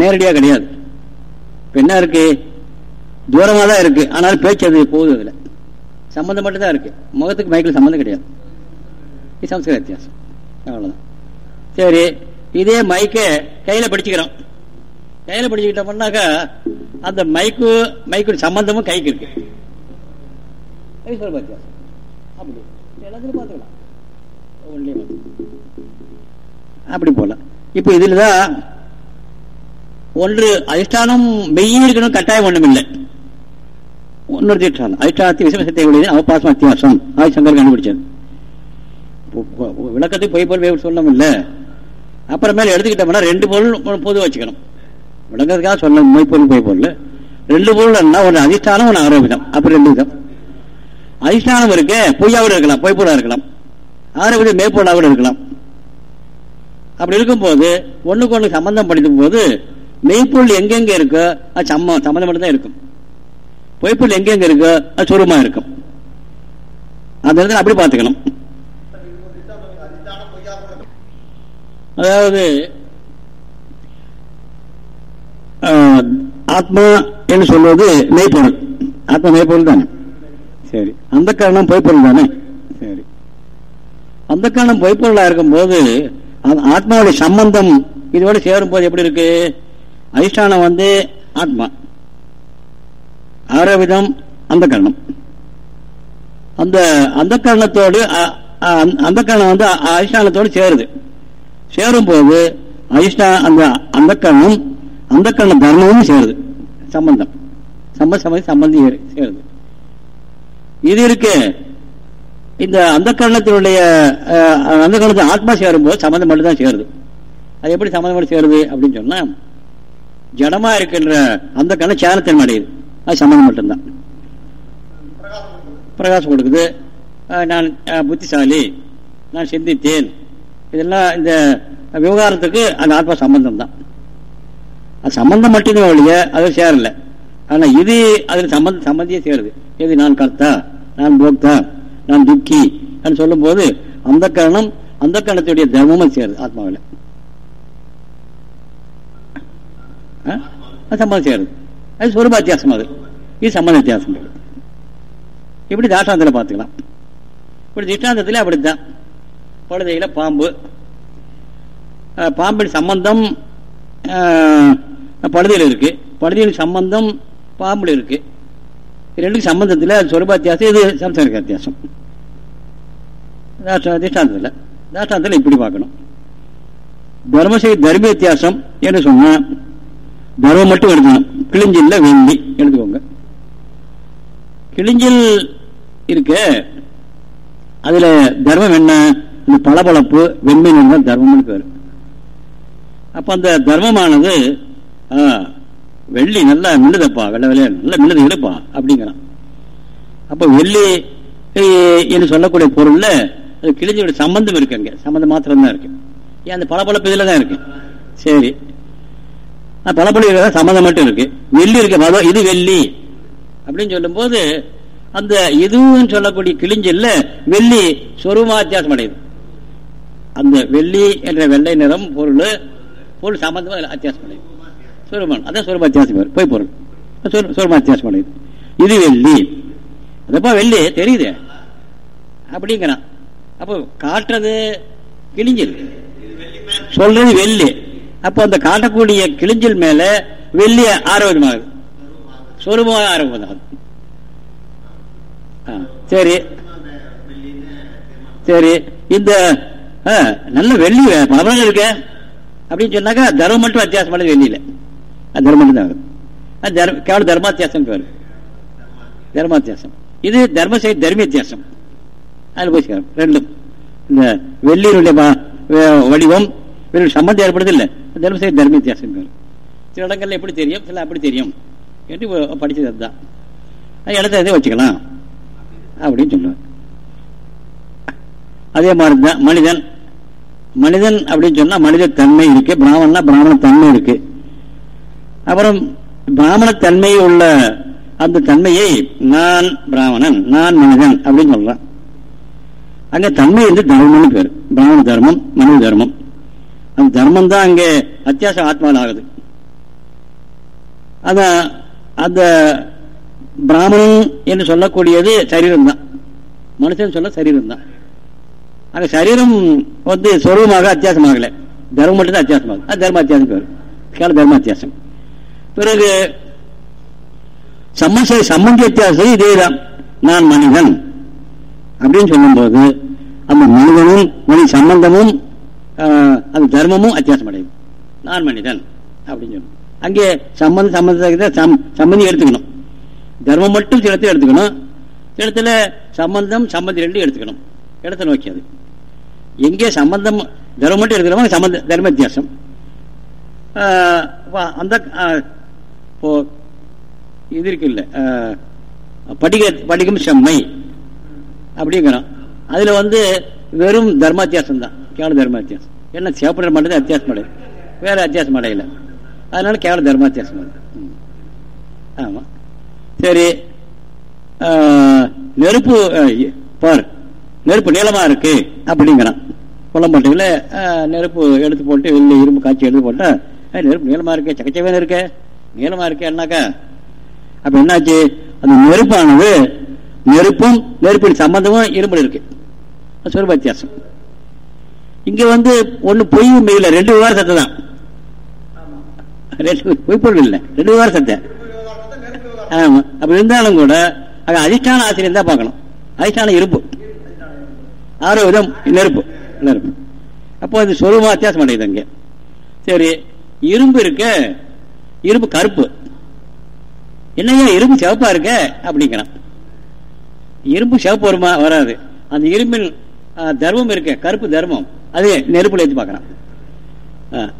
நேரடியாக கிடையாது. இப்போ என்ன இருக்கு? தூரமாக தான் இருக்கு. ஆனாலும் பேச்சு அது போகுது அதில். சம்பந்தம் மட்டும் தான் இருக்கு. முகத்துக்கு மைக்கில் சம்மந்தம் கிடையாது. இது சம்ஸ்கிருத வித்தியாசம். அவ்வளோதான் சரி இதே மைக்கை கையில் படிச்சுக்கிறோம். கையில் படிச்சுக்கிட்டோம்னாக்கா அந்த மைக்கு மைக்கு சம்பந்தமும் கைக்கு இருக்கு. வித்தியாசம். அப்படி. எல்லாத்துலையும் பார்த்துக்கலாம். அப்படி போல. இப்ப இதுலதான் ஒன்று அதிஷ்டானம் மெய்யும் இருக்கணும் கட்டாயம் ஒண்ணும் இல்லை. இன்னொரு தீட்சானம் அதிஷ்டானத்தை விசமசத்தை உடையது அவபாசம் அத்தியாசம். ஆதி சங்கர் கண்டுபிடிச்சது விளக்கத்துக்கு பொய் பொருள் சொல்லணும் இல்ல அப்புறமேல எடுத்துக்கிட்டோம்னா ரெண்டு பொருள் பொது வச்சுக்கணும். விளக்கத்துக்காக சொல்ல மொய் பொருள் பொய் பொருள். ரெண்டு பொருள் ஒரு அதிஷ்டானம் ஒன்று ஆரோபிதம். அப்படி ரெண்டு விதம். அதிஷ்டானம் இருக்கு பொய்யாவோட இருக்கலாம் பொய் பொருளா இருக்கலாம். ஆரோபிதம் மேற்பொருளாவோட இருக்கலாம். அப்படி இருக்கும்போது ஒண்ணுக்கு ஒண்ணு சம்பந்தம் படிக்கும் போது மெய்ப்பொருள் எங்கெங்க இருக்கோ அது சம்ம சம்மந்தம் மட்டும் தான் இருக்கும். பொய்ப்பொருள் எங்கெங்க இருக்கோ அது சுருமா இருக்கும். அந்த இடத்துல அப்படி பார்த்துக்கணும். அதாவது ஆத்மா என்று சொல்வது மெய்ப்பொருள். ஆத்மா மெய்ப்பொருள் தானே? சரி. அந்த காரணம் பொய்ப்பொருள் தானே? அந்த காரணம் பொய்ப்பொருளா இருக்கும் போது ஆத்மாவுடைய சம்பந்தம் இதோட சேரும் போது எப்படி இருக்கு? அதிஷ்டானம் வந்து ஆத்மா. ஆரோவிதம் அந்த கரணம் அந்த அந்த கரணத்தோடு அந்த கரணம் வந்து அதிஷ்டானத்தோடு சேருது. சேரும் போது அதிஷ்டா அந்த அந்த கரணம் அந்த கரண தர்மமும் சேருது. சம்பந்தம். சம்ப சம்பந்தி சம்பந்தி சேருது. இது இருக்கு. இந்த அந்த கரணத்தினுடைய அந்த கரணத்தை ஆத்மா சேரும்போது சம்மந்தம் மட்டும் தான் சேருது. அது எப்படி சம்மந்தம் சேருது அப்படின்னு சொன்னா ஜடமா இருக்கின்ற அந்த கண்ண சேனத்தன்மை அடையுது. அது சம்மந்தம் மட்டும்தான். பிரகாசம் கொடுக்குது. நான் புத்திசாலி நான் சிந்தித்தேன். இதெல்லாம் இந்த விவகாரத்துக்கு அந்த ஆத்மா சம்பந்தம் தான் அது சம்பந்தம் மட்டும்தான் ஒழிய அது சேரல. ஆனால் இது அதில் சம்பந்த சம்பந்தியே சேருது. எது நான் கர்த்தா? நான் போக்தா? நான் துக்கி சொல்லும் போது அந்த கரணம் அந்த கரணத்துடைய தர்மமும் சேருது ஆத்மாவில். சம்பந்தம் சேருது. அது சொருப வித்தியாசம் அது. இது சம்பந்த வித்தியாசம். இப்படி தாஷ்டாந்தத்தில் பார்த்துக்கலாம். இப்படி திஷ்டாந்தத்தில் அப்படித்தான். குழந்தைகள பாம்பு. பாம்பின் சம்பந்தம் பழுதியில் இருக்கு. பழுதியின் சம்பந்தம் பாம்புல இருக்கு. ரெண்டுக்கும் சம்பந்தத்தில் அது வித்தியாசம் இது சம்சாரிக்க வித்தியாசம் திஷ்டாந்தத்தில். தாஷ்டாந்தத்தில் இப்படி பார்க்கணும். தர்மசை தர்ம வித்தியாசம் என்று சொன்னால் தர்மம் மட்டும் எடுக்கணும் கிழிஞ்சில்ல வெள்ளி எடுத்துக்கோங்க. கிழிஞ்சில் இருக்க. அதில் தர்மம் என்ன? இந்த பளபளப்பு வெண்மை தர்மம்னு பேர். அப்போ அந்த தர்மமானது வெள்ளி நல்லா மில்லுதப்பா வெள்ள வெள்ளைய நல்லா மில்லுது எடுப்பா அப்படிங்கிறான். அப்போ வெள்ளி என்று சொல்லக்கூடிய பொருள்ல அது கிழிஞ்சோட சம்பந்தம் இருக்கு அங்கே. சம்பந்தம் மாத்திரம்தான் இருக்கு. ஏன் அந்த பளபளப்பு இதில் தான் இருக்கு? சரி. பளபளப்பு சம்பந்தம் மட்டும் இருக்கு. வெள்ளி இருக்கு. இது வெள்ளி. அப்படின்னு சொல்லும் போது அந்த இதுவும் சொல்லக்கூடிய கிழிஞ்சில் வெள்ளி சொருமா வித்தியாசம் அடையுது. அந்த வெள்ளி என்ற வெள்ளை நிறம் பொருள் பொருள் சம்பந்தமாக வித்தியாசம் அடையுது. சுரூபன் அதான் சொருமா பேர் போய் பொருள். சொருமா வித்தியாசம் அடையுது இது வெள்ளி. அதப்பா வெள்ளி? தெரியுது. அப்படிங்கிறான். அப்போ காட்டுறது கிழிஞ்சல். சொல்றது வெள்ளி. அப்போ அந்த காட்டக்கூடிய கிழிஞ்சல் மேல வெள்ளி ஆரோக்கியமாகுது சுரூபமாக ஆரோக்கியமாகுது சரி. சரி. இந்த நல்ல வெள்ளி பலபலங்கள் இருக்க. அப்படின்னு சொன்னாக்கா தரம் மட்டும் வித்தியாசமான வெள்ளியில. அது தர்மம் தான் அது தர்ம கேவலம் தர்மாத்தியாசம் பேரு தர்மாத்தியாசம் இது தர்ம செய்தி தர்ம வித்தியாசம் அதில் போய் சேரும் ரெண்டும் இந்த வெள்ளியினுடைய வடிவம் வெறும் சம்பந்தம் ஏற்படுது தர்ம செய்தி தர்ம வித்தியாசம் பேரு சில இடங்கள்ல எப்படி தெரியும் சில அப்படி தெரியும் என்று படித்தது அதுதான் இடத்த எதை வச்சுக்கலாம் அப்படின்னு சொல்லுவேன் அதே மாதிரி தான் மனிதன் மனிதன் அப்படின்னு சொன்னா மனித தன்மை இருக்கு பிராமணா பிராமண தன்மை இருக்கு அப்புறம் பிராமண தன்மையை உள்ள அந்த தன்மையை நான் பிராமணன் நான் மனிதன் அப்படின்னு சொல்றான் அங்க தன்மை வந்து தர்மம்னு பேர். பிராமண தர்மம் மனித தர்மம். அந்த தர்மம் தான் அங்கே அத்தியாச ஆத்மாவில் ஆகுது. அத அந்த பிராமணன் என்று சொல்லக்கூடியது சரீரம் தான். மனுஷன் சொல்ல சரீரம் தான். அங்க சரீரம் வந்து சொருபமாக அத்தியாசமாகல தர்மம் மட்டும் தான் அத்தியாசமாகும் அது தர்ம அத்தியாசம் பேர். கேள தர்ம அத்தியாசம் பிறகு சம்மச சம்பந்தி வித்தியாசம் இதேதான் நான் மனிதன் அப்படின்னு சொல்லும்போது அந்த மனிதனும் மனித சம்பந்தமும் அந்த தர்மமும் அத்தியாசம் அடையும். நான் மனிதன் அப்படின்னு சொல்லணும் அங்கே சம்பந்த சம்பந்த சம்பந்தி எடுத்துக்கணும். தர்மம் மட்டும் சில இடத்துல எடுத்துக்கணும். சில இடத்துல சம்பந்தம் சம்பந்தி ரெண்டு எடுத்துக்கணும். இடத்த நோக்கி அது. எங்கே சம்பந்தம் தர்மம் மட்டும் எடுக்கிறோமோ சம்பந்த தர்ம வித்தியாசம் அந்த இது இருக்கு இல்ல படிக படிக்கும் செம்மை அப்படிங்கிறோம். அதுல வந்து வெறும் தர்மாத்தியாசம் தான் கேவல தர்மாத்தியாசம். என்ன சேப்பட மட்டும் அத்தியாசம் அடையும் வேற அத்தியாசம் அடையல அதனால கேவல தர்மாத்தியாசம் ஆமா. சரி நெருப்பு பார் நெருப்பு நீளமா இருக்கு அப்படிங்கிறான் குளம்பட்டையில் நெருப்பு எடுத்து போட்டு வெளில இரும்பு காய்ச்சி எடுத்து போட்டா நெருப்பு நீளமா இருக்கு சக்கச்சவேன்னு இருக்க. நீளமா இருக்கேன்னாக்கா அப்ப என்னாச்சு? அந்த நெருப்பானது. நெருப்பும் நெருப்பின் சம்பந்தமும் இரும்பு இருக்கு. சொல்ல வித்தியாசம். இங்க வந்து ஒண்ணு பொய் மெயில ரெண்டு விவகார சத்தை தான். ரெண்டு பொய்ப்பொருள் இல்லை. ரெண்டு விவகார சத்தை ஆமா. அப்ப இருந்தாலும் கூட அங்க அதிஷ்டான ஆசிரியர் தான் பார்க்கணும். அதிஷ்டான இருப்பு ஆரோ விதம் நெருப்பு. நெருப்பு. அப்போ அது சொல்லுமா வித்தியாசம் அடையுது அங்கே. சரி இரும்பு இருக்க. இரும்பு கருப்பு. என்னையா இரும்பு சிவப்பா இருக்க? அப்படிங்கிறான். இரும்பு சிவப்பு வருமா? வராது. அந்த இரும்பில் தர்மம் இருக்க. கருப்பு தர்மம். அது நெருப்புல எடுத்து பார்க்கறான்.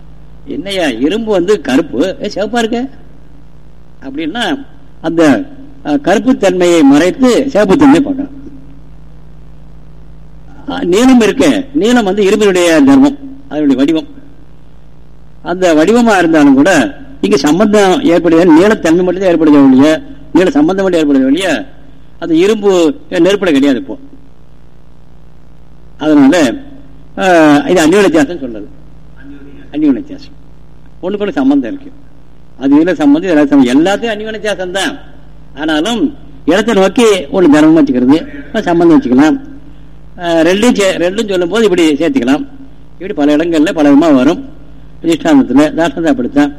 என்னையா இரும்பு வந்து கருப்பு? சிவப்பா இருக்க? அப்படின்னா அந்த கருப்பு தன்மையை மறைத்து சிவப்பு தன்மையை பார்க்கறான். நீளம் இருக்க. நீளம் வந்து இரும்பினுடைய தர்மம். அதனுடைய வடிவம். அந்த வடிவமா இருந்தாலும் கூட இங்க சம்பந்தம் ஏற்படுது நீளத்தன்மை மட்டும் தான் ஏற்படுது ஒழிய நீள சம்பந்தம் மட்டும் ஏற்படுது ஒழிய அது இரும்பு நெருப்பட கிடையாது இப்போ. அதனால இது அந்நிய வித்தியாசம் சொல்றது அந்நிய வித்தியாசம். ஒண்ணுக்குள்ள சம்பந்தம் இருக்கு. அது இதுல சம்பந்தம் எல்லாத்தையும் அந்நிய வித்தியாசம் தான் ஆனாலும் இடத்தை நோக்கி ஒண்ணு தர்மம் வச்சுக்கிறது சம்பந்தம் வச்சுக்கலாம். ரெண்டும் ரெண்டும் சொல்லும் போது இப்படி சேர்த்துக்கலாம். இப்படி பல இடங்கள்ல பல விதமா வரும். அதிஷ்டானத்தில் தாஷ்டத்தை அப்படித்தான்.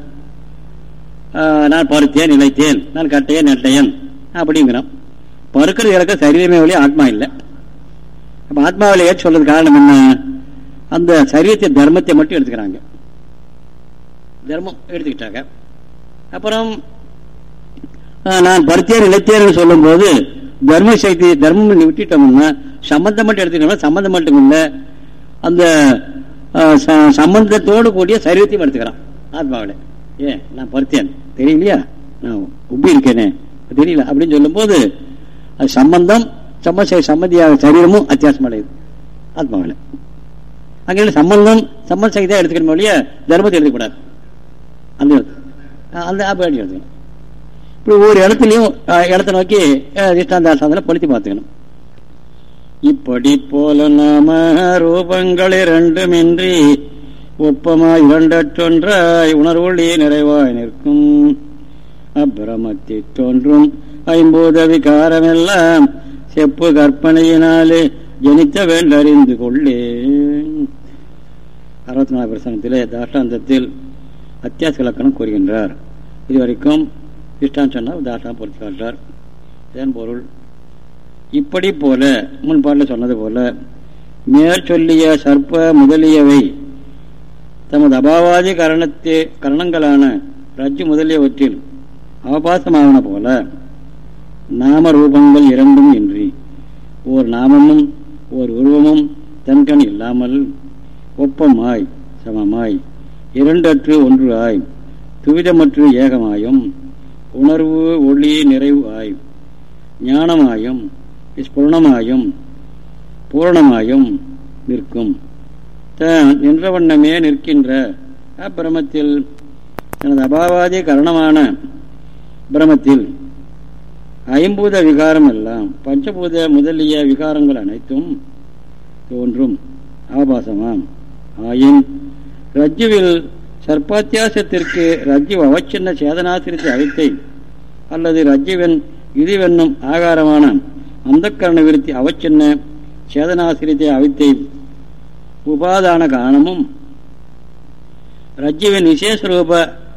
நான் பருத்தேன் நிலைத்தேன் நான் கட்டையன் நெட்டையன் அப்படிங்கிறான். பருக்கிறது இறக்க சரீரமே வழி ஆத்மா இல்லை. அப்போ ஆத்மாவில் ஏற்று சொல்றது காரணம் என்ன? அந்த சரீரத்தை தர்மத்தை மட்டும் எடுத்துக்கிறாங்க. தர்மம் எடுத்துக்கிட்டாங்க. அப்புறம் நான் பருத்தேன் நிலைத்தேன் சொல்லும் போது தர்ம சக்தி தர்மம் விட்டுட்டோம்னா சம்பந்தம் மட்டும் எடுத்துக்கிட்டோம்னா சம்பந்தம் மட்டும் இல்லை. அந்த சம்பந்தத்தோடு கூடிய சரீரத்தையும் எடுத்துக்கிறான். ஆத்மாவில். ஏன்? நான் பருத்தேன் தெரியலையா? நான் உப்பி இருக்கேனே தெரியல. அப்படின்னு சொல்லும் போது அது சம்பந்தம் சம்ம சம்மதியாக சரீரமும் அத்தியாசம் அடையுது. ஆத்மாவில் அங்கே சம்பந்தம் சம்மந்த சக்தி தான் எடுத்துக்கணும் இல்லையா? தர்மத்தை எடுத்துக்கூடாது. அந்த அந்த அப்படி எடுத்துக்கணும். இப்படி ஒவ்வொரு இடத்துலையும் இடத்த நோக்கி திஷ்டாந்தாசத்தில் பொருத்தி பார்த்துக்கணும். இப்படி போல நாம ரூபங்கள் இரண்டுமின்றி ஒப்பமாய் இரண்டற்றொன்றாய் உணர்வொளி நிறைவாய் நிற்கும். அப்பிரமத்தை தோன்றும் ஐம்பூத விகாரமெல்லாம் செப்பு கற்பனையினாலே ஜனித்த வேண்டறிந்து கொள்ளே அறுபத்தி நாலு பிரசனத்திலே தாஷ்டாந்தத்தில் அத்தியாச இலக்கணம் கூறுகின்றார். இதுவரைக்கும் இஷ்டான் சொன்னால் தாஷ்டான் பொறுத்து காட்டார் இதன் பொருள் இப்படி போல முன்பாட்டில் சொன்னது போல மேற்சொல்லிய சர்ப்ப முதலியவை தமது அபாவாதி கரணத்தே கரணங்களான ரஜ்ஜு முதலியவற்றில் அவபாசமாவன போல நாம ரூபங்கள் இரண்டும் இன்றி ஓர் நாமமும் ஓர் உருவமும் தன்கண் இல்லாமல் ஒப்பமாய் சமமாய் இரண்டற்று ஒன்று ஆய் துவிதமற்று ஏகமாயும் உணர்வு ஒளி நிறைவு ஆய் ஞானமாயும் ஸ்புரணமாயும் பூரணமாயும் நிற்கும். நின்ற வண்ணமே நிற்கின்ற அப்பிரமத்தில் தனது அபாவாதி கரணமான பிரமத்தில் ஐம்பூத விகாரம் எல்லாம் பஞ்சபூத முதலிய விகாரங்கள் அனைத்தும் தோன்றும். ஆபாசமாம். ஆயின் ரஜ்ஜுவில் சர்ப்பாத்தியாசத்திற்கு ரஜ்ஜு அவச்சின்ன சேதனாசிரித்த அவித்தை அல்லது ரஜ்ஜுவன் இதுவென்னும் ஆகாரமான அந்த கரண விருத்தி அவச்சின்ன சேதனாசிரித்த அவித்தை உபாதான காரணமும். ரஜ்ஜுவின் விசேஷரூப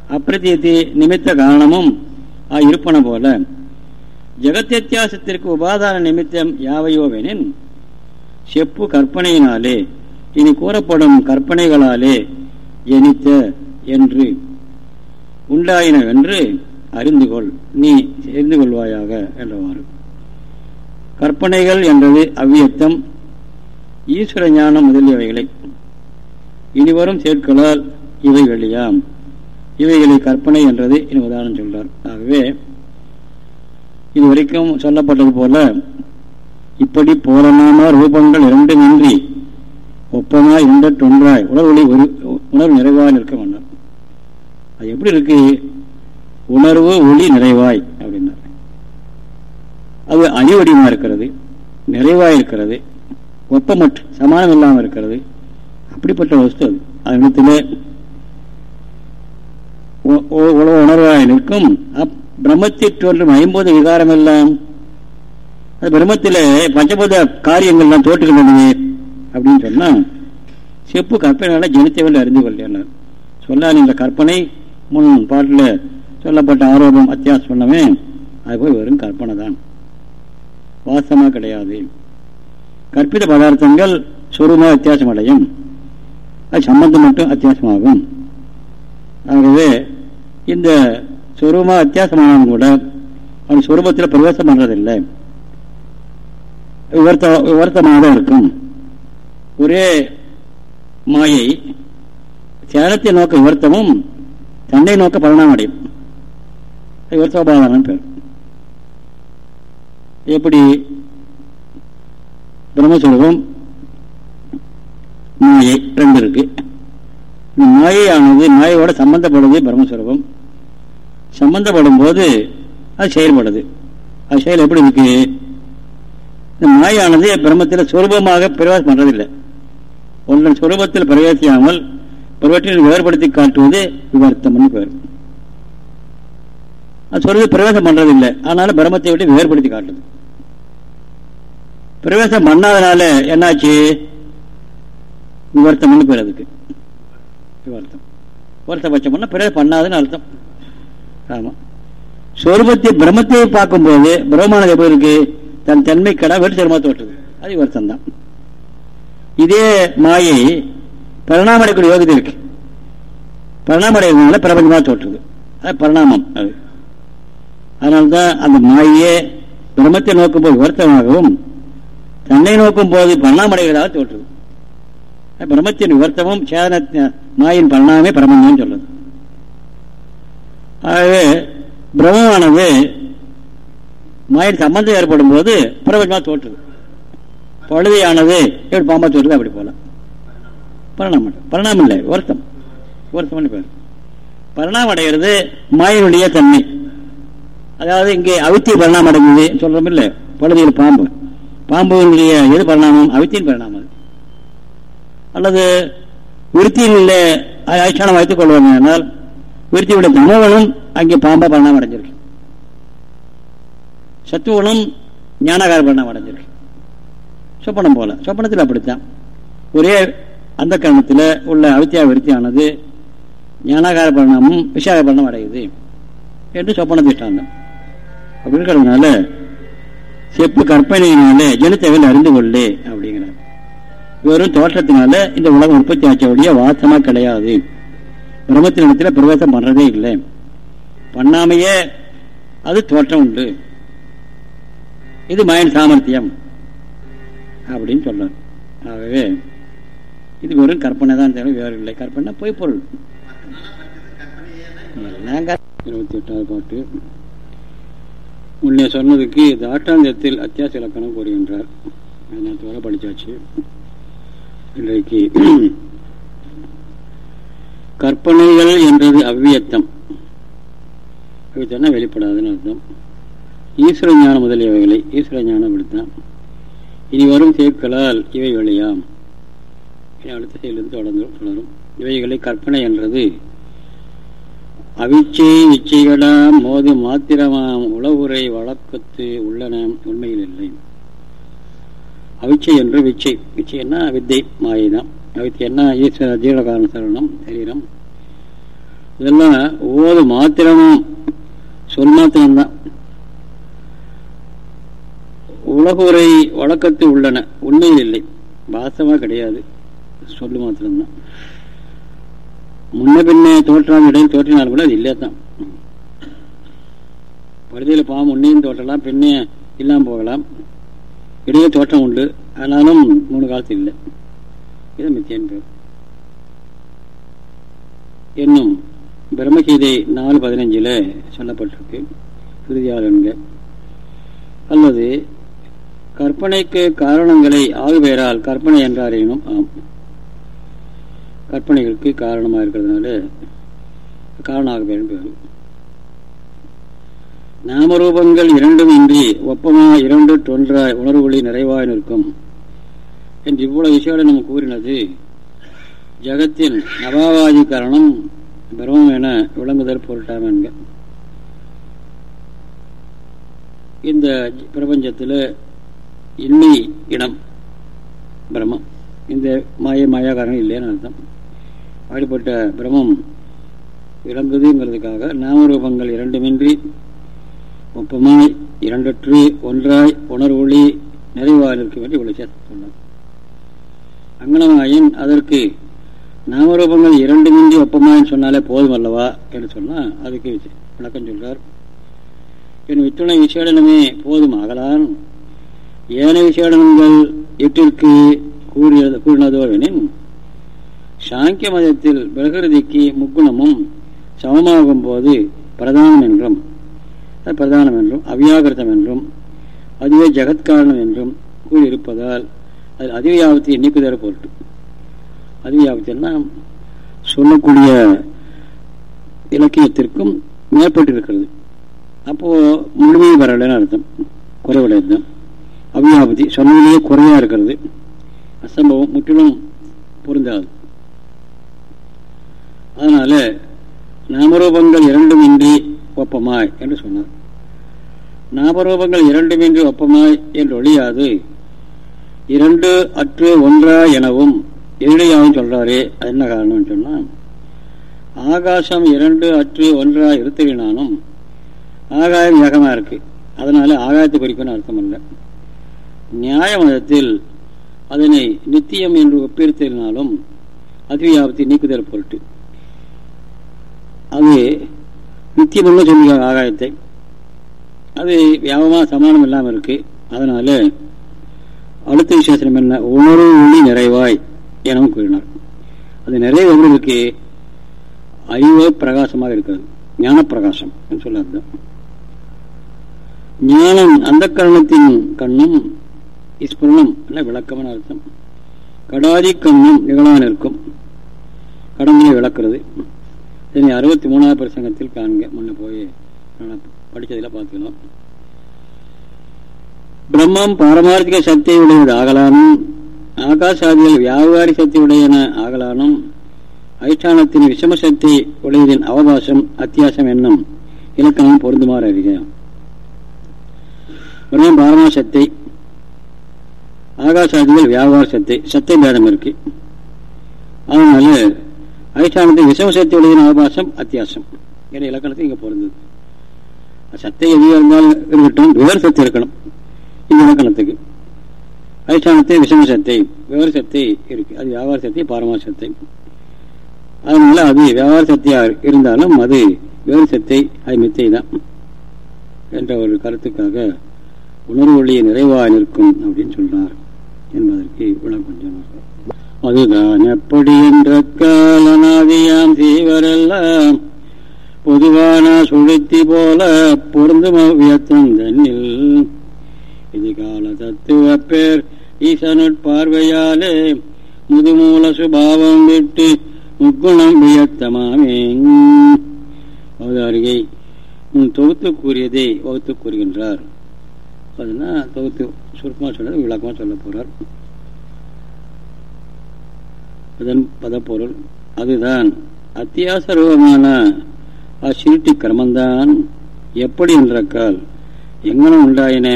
அப்பிரதீதி நிமித்த காரணமும் இருப்பன போல. ஜெகத்தியத்தியாசத்திற்கு உபாதான நிமித்தம் யாவையோவெனின் செப்பு கற்பனையினாலே இனி கூறப்படும் கற்பனைகளாலே ஜனித்த என்று உண்டாயினவென்று அறிந்து கொள் நீ தெரிந்து கொள்வாயாக என்றவாறு. கற்பனைகள் என்றது அவ்வியத்தம் ஈஸ்வர ஞானம் முதலியவைகளை இனிவரும் சேர்க்கலால் இவை இவைகளை கற்பனை என்றது என் உதாரணம் சொல்றார். ஆகவே இதுவரைக்கும் சொல்லப்பட்டது போல இப்படி பூரணமான ரூபங்கள் இரண்டும் இன்றி ஒப்பமாய் இரண்டொன்றாய் உணர்வு ஒளி ஒரு உணர்வு நிறைவாய் நிற்க வேண்டாம் அது எப்படி இருக்கு? உணர்வு ஒளி நிறைவாய் அப்படின்னார். அது அணிவடிமா இருக்கிறது நிறைவாய் இருக்கிறது ஒப்பமற்று சமானம் இல்லாமல் இருக்கிறது. அப்படிப்பட்ட வஸ்து அது. அதனத்திலே உணர்வாய் நிற்கும். பிரம்மத்தில் தோன்றும் ஐம்பது விகாரம் எல்லாம். அது பிரம்மத்தில் பஞ்சபூத காரியங்கள்லாம் தோற்றுகின்றனவே அப்படின்னு சொன்னால் செப்பு கற்பனையால் ஜனித்தவர்கள் அறிந்து கொள்ளேன் சொன்னால் இந்த கற்பனை முன் பாட்டில் சொல்லப்பட்ட ஆரோபம் அத்தியாசம் சொன்னவே அது போய் வெறும் கற்பனை தான் வாசமாக கிடையாது. கற்பித பதார்த்தங்கள் சுரூபமாக வித்தியாசம் அடையும் அது சம்பந்தம் மட்டும் அத்தியாசமாகும். ஆகவே இந்த சுரூபமாக வித்தியாசமானவங்க கூட அவன் சுரூபத்தில் பிரவேசம் பண்ணுறதில்லை விவர்த்த விவர்த்தமாக தான் இருக்கும். ஒரே மாயை சேலத்தை நோக்க விவர்த்தமும் தன்னை நோக்க பரிணாமம் அடையும். விவர்த்தோபாதானம் பேர். எப்படி பிரம்மஸ்வரூபம் மாயை ரெண்டு இருக்கு. இந்த மாயையானது மாயையோட சம்பந்தப்படுது பிரம்மஸ்வரூபம் சம்பந்தப்படும் போது அது செயல்படுது. அது செயல் எப்படி இருக்கு? இந்த மாயானது பிரம்மத்தில் சுரூபமாக பிரவேசம் பண்றதில்லை. ஒன்றன் சுரூபத்தில் பிரவேசியாமல் பிறவற்றில் வேறுபடுத்தி காட்டுவது விவர்த்தம்னு பேர் அது சொல்றது பிரவேசம் பண்றதில்லை. ஆனாலும் பிரம்மத்தை விட்டு வேறுபடுத்தி காட்டுது. பிரவேசம் பண்ணாதனால என்னாச்சு? விவர்த்தம்னு பேர் அதுக்கு விவர்த்தம் விவர்த்தபட்சம் பண்ண பிரவேசம் பண்ணாதுன்னு அர்த்தம். ஆமா. சொருபத்தை பிரம்மத்தை பார்க்கும்போது பிரம்மானது எப்படி இருக்கு? தன் தன்மை கடை வெட்டு சிரமத்தை தோற்றுது. அது விவர்த்தம் தான் இதே மாயை பரிணாம அடையக்கூடிய யோகத்தை இருக்கு. பரிணாம அடைகிறதுனால பிரபஞ்சமாக தோற்றுது. அது பரிணாமம் அது. அதனால்தான் அந்த மாயே பிரம்மத்தை நோக்கும்போது போது தன்னை நோக்கும் போது பரிணாமடைகிறதாக தோற்றுது பிரம்மத்தின் விவர்த்தமும் சேதன மாயின் பரிணாமே பிரபஞ்சம் சொல்லுது ஆகவே பிரம்மமானது மாயின் சம்பந்தம் ஏற்படும் போது பிரபஞ்சமாக தோற்றுது பழுதையானது எப்படி பாம்பா தோற்றுது அப்படி போல பரிணாமம் பரிணாமம் இல்லை. வருத்தம் வருத்தம் பேர். பரிணாமம் அடைகிறது மாயினுடைய தன்மை. அதாவது இங்கே அவித்திய பரிணாமம் அடைஞ்சது சொல்றோம் இல்லை பழுதியில் பாம்பு. பாம்புகளுடைய எது பரிணாமம்? அவித்தியின் பரிணாமம். அல்லது விருத்தியில் அதிஷ்டானம் வைத்துக் கொள்வாங்க ஆனால் விருத்தியுடைய தமவனும் அங்கே பாம்பா பரிணாமம் அடைஞ்சிருக்கு சத்துவனும் ஞானகார பரிணாமம் அடைஞ்சிருக்கு சொப்பனம் போல. சொப்பனத்தில் அப்படித்தான். ஒரே அந்த கரணத்தில் உள்ள அவித்தியா விருத்தியானது ஞானாகார பரிணாமம் விஷாக பரிணாமம் அடையுது என்று சொப்பன திஷ்டாந்தம் அப்படி இருக்கிறதுனால செப்பு கற்பனையினால ஜனத்தேவையில் அறிந்து கொள்ளே அப்படிங்கிறார். வெறும் தோற்றத்தினால இந்த உலகம் உற்பத்தி ஆச்சவுடைய வாசமா கிடையாது. பிரம்மத்தின் இடத்துல பிரவேசம் பண்றதே இல்லை. பண்ணாமையே அது தோற்றம் உண்டு. இது மயன் சாமர்த்தியம் அப்படின்னு சொல்றார். ஆகவே இது வெறும் கற்பனை தான் தேவை வேறு இல்லை. கற்பனை பொய்ப்பொருள். இருபத்தி எட்டாவது பாட்டு. முன்னே சொன்னதுக்கு தாட்டாந்தத்தில் அத்தியாச இலக்கணம் கூறுகின்றார். நேற்று வரை படித்தாச்சு இன்றைக்கு (clears throat) கற்பனைகள் என்றது அவ்வியத்தம். அவ்வியத்தம்னா வெளிப்படாதுன்னு அர்த்தம். ஈஸ்வர ஞானம் முதலியவைகளை ஈஸ்வர ஞானம் விடுத்தான் இனி வரும் சேர்க்கலால் இவை வழியாம் அடுத்த செயலிருந்து தொடர்ந்து தொடரும். இவைகளை கற்பனை என்றது அவிச்சை இச்சைகளாம் மோது மாத்திரமாம் உளவுரை வழக்கத்து உள்ளன உண்மையில் இல்லை அவிச்சை என்று விச்சை. விச்சைன்னா வித்தை மாயைதான். அவித்தை என்ன? ஈஸ்வர ஜீவகாரண சரணம் சரீரம். இதெல்லாம் ஓது மாத்திரமும் சொல் மாத்திரம்தான். உலகுரை வழக்கத்து உள்ளன. உண்மையில் இல்லை வாசமா கிடையாது. சொல்லு மாத்திரம்தான். முன்ன பின்னே தோற்றால் இடையில் தோற்றினாலும் கூட அது இல்லையே தான் பாவம் முன்னையும் தோற்றலாம் பின்னே இல்லாமல் போகலாம். இடையே தோற்றம் உண்டு. ஆனாலும் மூணு காலத்து இல்லை. இது மித்தியன் பேர். என்னும் பிரம்மகீதை நாலு பதினஞ்சில் சொல்லப்பட்டிருக்கு. சுருதியாளன்க அல்லது கற்பனைக்கு காரணங்களை ஆகுபெயரால் கற்பனை என்றாரேனும் ஆம். கற்பனைகளுக்கு காரணமாக இருக்கிறதுனால காரணமாக பேரும் பேர். நாமரூபங்கள் இரண்டும் இன்றி ஒப்பமா இரண்டு தொன்றாய் உணர்வுகளி நிறைவாய் நிற்கும். என்று இவ்வளவு விஷயம் நம்ம கூறினது ஜகத்தின் நபாவாதி காரணம் பிரமம் என விளங்குதல் பொருட்டாம என்க. இந்த பிரபஞ்சத்தில் இன்னி இடம் பிரம்மம். இந்த மாய மாயாகாரணம் இல்லைன்னு அர்த்தம். அப்படிப்பட்ட பிரமம் விளங்குதுங்கிறதுக்காக நாமரூபங்கள் இரண்டுமின்றி ஒப்பமாய் இரண்டற்று ஒன்றாய் உணர்வொளி நிறைவாக நிற்கும் என்று இவ்வளவு சேர்த்து சொன்னார் அங்கனமாயின் அதற்கு நாமரூபங்கள் இரண்டுமின்றி ஒப்பமாயின்னு சொன்னாலே போதும் அல்லவா என்று சொன்னால் அதுக்கு விளக்கம் சொல்றார். என் வித்துணை விசேடனமே போதும் ஆகலான். ஏனைய விசேடனங்கள் எட்டிற்கு கூறியது கூறினதோ எனின் சாங்கிய மதத்தில் பிரகிருதிக்கு முக்குணமும் சமமாகும் போது பிரதானம் என்றும் பிரதானம் என்றும் அவ்யாகிருத்தம் என்றும் அதுவே ஜெகத்காரணம் என்றும் கூறியிருப்பதால் அது அதிவியாபத்தை நீக்குதர பொருட்டு அதிவியாபத்தின்னா சொல்லக்கூடிய இலக்கியத்திற்கும் மேற்பட்டிருக்கிறது. அப்போது முழுமையை வரலன்னு அர்த்தம். குறைவுடையது அவ்யாபதி சொன்னதிலேயே குறைவாக இருக்கிறது. அசம்பவம் முற்றிலும் பொருந்தாது. அதனால நாமரூபங்கள் இரண்டுமின்றி ஒப்பமாய் என்று சொன்னார். நாமரூபங்கள் இரண்டுமின்றி ஒப்பமாய் என்று ஒழியாது. இரண்டு அற்று ஒன்றா எனவும் எதிரையாகவும் சொல்றாரே அது என்ன காரணம்னு சொன்னால் ஆகாசம் இரண்டு அற்று ஒன்றா இருத்தலினாலும் ஆகாயம் ஏகமாக இருக்கு. அதனால ஆகாயத்தை குறிக்கணும்னு அர்த்தம் இல்லை நியாய மதத்தில் அதனை நித்தியம் என்று ஒப்பிருத்தினாலும் அதிவியாபத்தை நீக்குதல் பொருட்டு. அது நித்தியமுள்ள சொல்லுகிறார் ஆகாயத்தை. அது வியாபமாக சமானம் இல்லாமல் இருக்கு. அதனால அடுத்த விசேஷம் என்ன? உணர்வு ஒளி நிறைவாய் எனவும் கூறினார். அது நிறைய எப்படி இருக்கு அறிவு பிரகாசமாக இருக்கிறது. ஞான பிரகாசம் அர்த்தம் ஞானம் அந்த கரணத்தின் கண்ணும் ஸ்புரணம் அல்ல விளக்கமான அர்த்தம். கடாதி கண்ணும் நிகழான இருக்கும். கடமையை விளக்குறது. இதனை அறுபத்தி மூணாவது பிரசங்கத்தில் காண்க முன்ன போய் படித்ததில் பார்த்துக்கணும். பிரம்மம் பாரமார்த்திக சக்தியை உடையது ஆகலானும் ஆகாசாதிகள் வியாபாரி சக்தி உடையன ஆகலானும் அதிஷ்டானத்தின் விஷம சக்தி உடையதின் அவகாசம் அத்தியாசம் என்னும் இலக்கணம் பொருந்துமாறு அறிக. பிரம்மம் பாரமா சக்தி ஆகாசாதிகள் வியாபார சத்தை சத்தை பேதம் இருக்கு. அதனால அதிஷ்டானத்தின் விஷம சக்தி எழுதின அவகாசம் அத்தியாசம். என இலக்கணத்தை இங்க பொருந்தது. சத்தை எதுவாக இருந்தாலும் இருக்கட்டும் விவர சத்து இருக்கணும். இந்த இலக்கணத்துக்கு. அதிஷ்டானத்தை விஷம சத்தை விவர சத்தை இருக்கு. அது வியாபார சத்தை பாரமாச சத்தை அதனால அது வியாபார சக்தியா இருந்தாலும் அது விவர சத்தை அது மித்தை தான் என்ற ஒரு கருத்துக்காக உணர்வு ஒளியை நிறைவாக நிற்கும் அப்படின்னு சொல்றார் என்பதற்கு விளக்கம் சொன்னார். அதுதான் எப்படி என்ற காலநாதியாம் செய்வரெல்லாம் பொதுவான சுழத்தி போல பொருந்தும் வியத்தம் தன்னில். இது கால தத்துவ பேர் ஈசனுட்பார்வையாலே முதுமூல சுபாவம் விட்டு முக்குணம் வியத்தமாமே. அவதாரிகை தொகுத்து கூறியதை வகுத்து கூறுகின்றார். அதுனா தொகுத்து சுருக்கமாக சொல்றது விளக்கமாக சொல்ல போகிறார் அதன் பதப்பொருள் அதுதான். அத்தியாச ரூபமான அச்சிருட்டி கிரமந்தான். எப்படி என்றக்கால் எங்கனும் உண்டாயின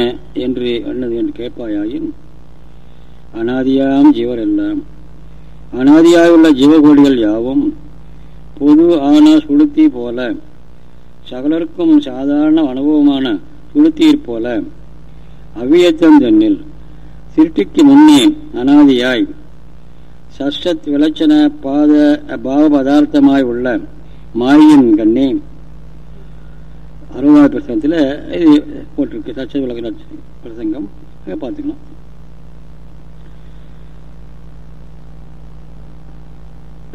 என்று என்னது என்று கேட்பாயின் அனாதியாம் ஜீவர் எல்லாம் அனாதியாயுள்ள ஜீவகோடிகள் யாவும் பொது ஆன சுளுத்தி போல சகலருக்கும் சாதாரண அனுபவமான சுளுத்தீர் போல அவ்வியத்தம் தன்னில் சிருட்டிக்கு முன்னே அனாதியாய் சஷ்டத் விளச்சன பாத பாவ பதார்த்தமாய் உள்ள மாயின் கண்ணே. அறுபதாவது பிரசங்கத்தில் இது போட்டிருக்கு. சச்ச விளக்க பிரசங்கம். பார்த்துக்கலாம்.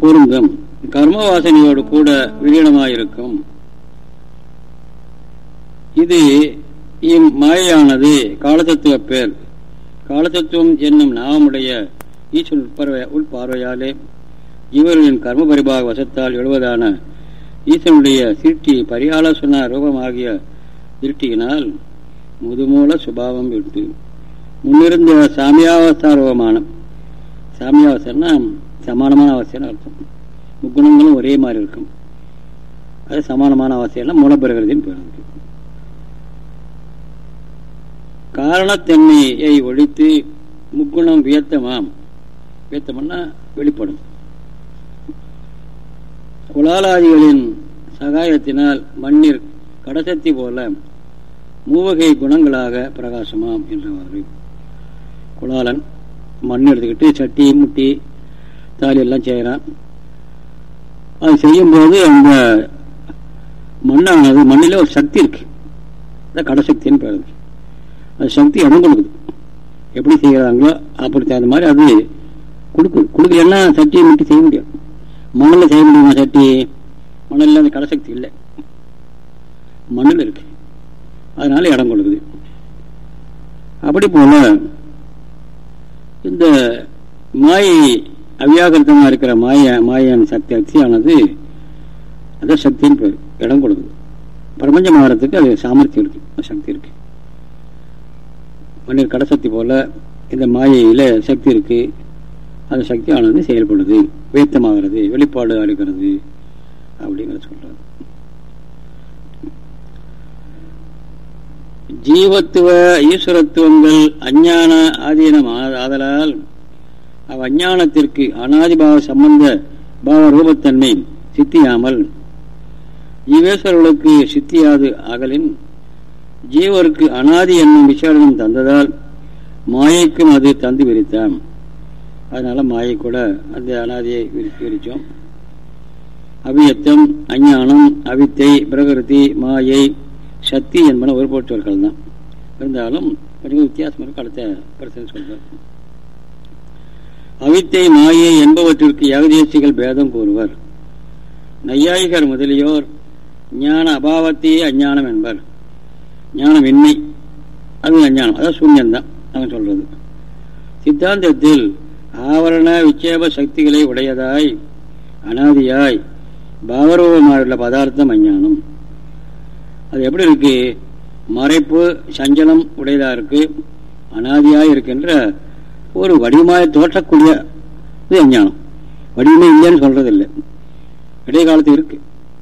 பொருந்தம். கர்மவாசனையோடு கூட விலீனமாயிருக்கும் இது இம்மாயானது காலதத்துவ பேர். காலதத்துவம் என்னும் நாமுடைய ஈஸ்வரன் உட்பார்வை உள்பார்வையாலே இவர்களின் கர்ம பரிபாக வசத்தால் எழுவதான ஈஸ்வனுடைய திருட்டி பரியாலோசன ரூபமாகிய திருட்டியினால் முதுமூல சுபாவம் விட்டு முன்னிருந்த சாமியாவஸ்தா ரூபமான சாமியாவஸ்தன்னா சமானமான அவசியம் அர்த்தம். முக்குணங்களும் ஒரே மாதிரி இருக்கும். அது சமானமான அவசியம்னா மூலப்பெறுகிறதின் பேர் காரணத்தன்மையை ஒழித்து முக்குணம் வியத்தமாம். வைத்தம்னா வெளிப்படும். குலாலாதிகளின் சகாயத்தினால் மண்ணிற் கடசத்தி போல மூவகை குணங்களாக பிரகாசமாம் என்றவாறு குலாலன் மண் எடுத்துக்கிட்டு சட்டி முட்டி தாலி எல்லாம் செய்கிறான் அது செய்யும்போது அந்த மண்ணானது மண்ணில் ஒரு சக்தி இருக்கு. கடசக்தின்னு பேர். அது சக்தி இடம் கொடுக்குது எப்படி செய்கிறாங்களோ அப்படி தகுந்த மாதிரி அது கொடுக்குது கொடுக்கலன்னா சட்டியை மட்டும் செய்ய முடியும். மண்ணில் செய்ய முடியுமா சட்டி? மணலில் அந்த கடசக்தி இல்லை. மண்ணில் இருக்கு. அதனால இடம் கொடுக்குது. அப்படி போல இந்த மாயை அவ்யாகிருத்தமா இருக்கிற மாய மாயான சக்தி அக்தியானது அதான் சக்தின்னு பேர் இடம் கொடுக்குது. பிரபஞ்ச மாறத்துக்கு அது சாமர்த்தியம் இருக்கு. சக்தி இருக்கு. மண்ணில் கடசக்தி போல இந்த மாயையில சக்தி இருக்கு. அந்த சக்தியானது செயல்படுது வேத்தமாகிறது வெளிப்பாடு அளிக்கிறது அப்படிங்கிறத சொல்றாரு. ஜீவத்துவ ஈஸ்வரத்துவங்கள் அஞ்ஞான ஆதீனம் ஆதலால் அவ் அஞ்ஞானத்திற்கு அனாதிபாவ சம்பந்த பாவ ரூபத்தன்மை சித்தியாமல் ஜீவேஸ்வரர்களுக்கு சித்தியாது அகலின் ஜீவருக்கு அனாதி என்னும் விசாரணம் தந்ததால் மாயைக்கும் அது தந்து விரித்தான் அதனால மாயை கூட அந்த அனாதியை விரிச்சோம். அவியத்தம் அஞ்ஞானம் அவித்தை பிரகிருதி மாயை சக்தி என்பன ஒரு போற்றவர்கள் தான் இருந்தாலும் கொஞ்சம் வித்தியாசம் இருக்கு அடுத்த பிரச்சனை சொல்றார் அவித்தை மாயை என்பவற்றிற்கு ஏகதேசிகள் பேதம் கூறுவர். நையாயிகர் முதலியோர் ஞான அபாவத்தையே அஞ்ஞானம் என்பர். ஞானம் இன்மை அது அஞ்ஞானம். அதான் சூன்யம்தான் அவன் சொல்றது. சித்தாந்தத்தில் ஆவரண விட்சேப சக்திகளை உடையதாய் அனாதியாய் பாவரூபமாயுள்ள பதார்த்தம் அஞ்ஞானம். அது எப்படி இருக்கு? மறைப்பு சஞ்சலம் உடையதா இருக்கு? அனாதியாய் இருக்கின்ற ஒரு வடிவமாய் தோற்றக்கூடிய இது அஞ்ஞானம். வடிவமே இல்லைன்னு சொல்றது இல்லை இடைக்காலத்து இருக்கு.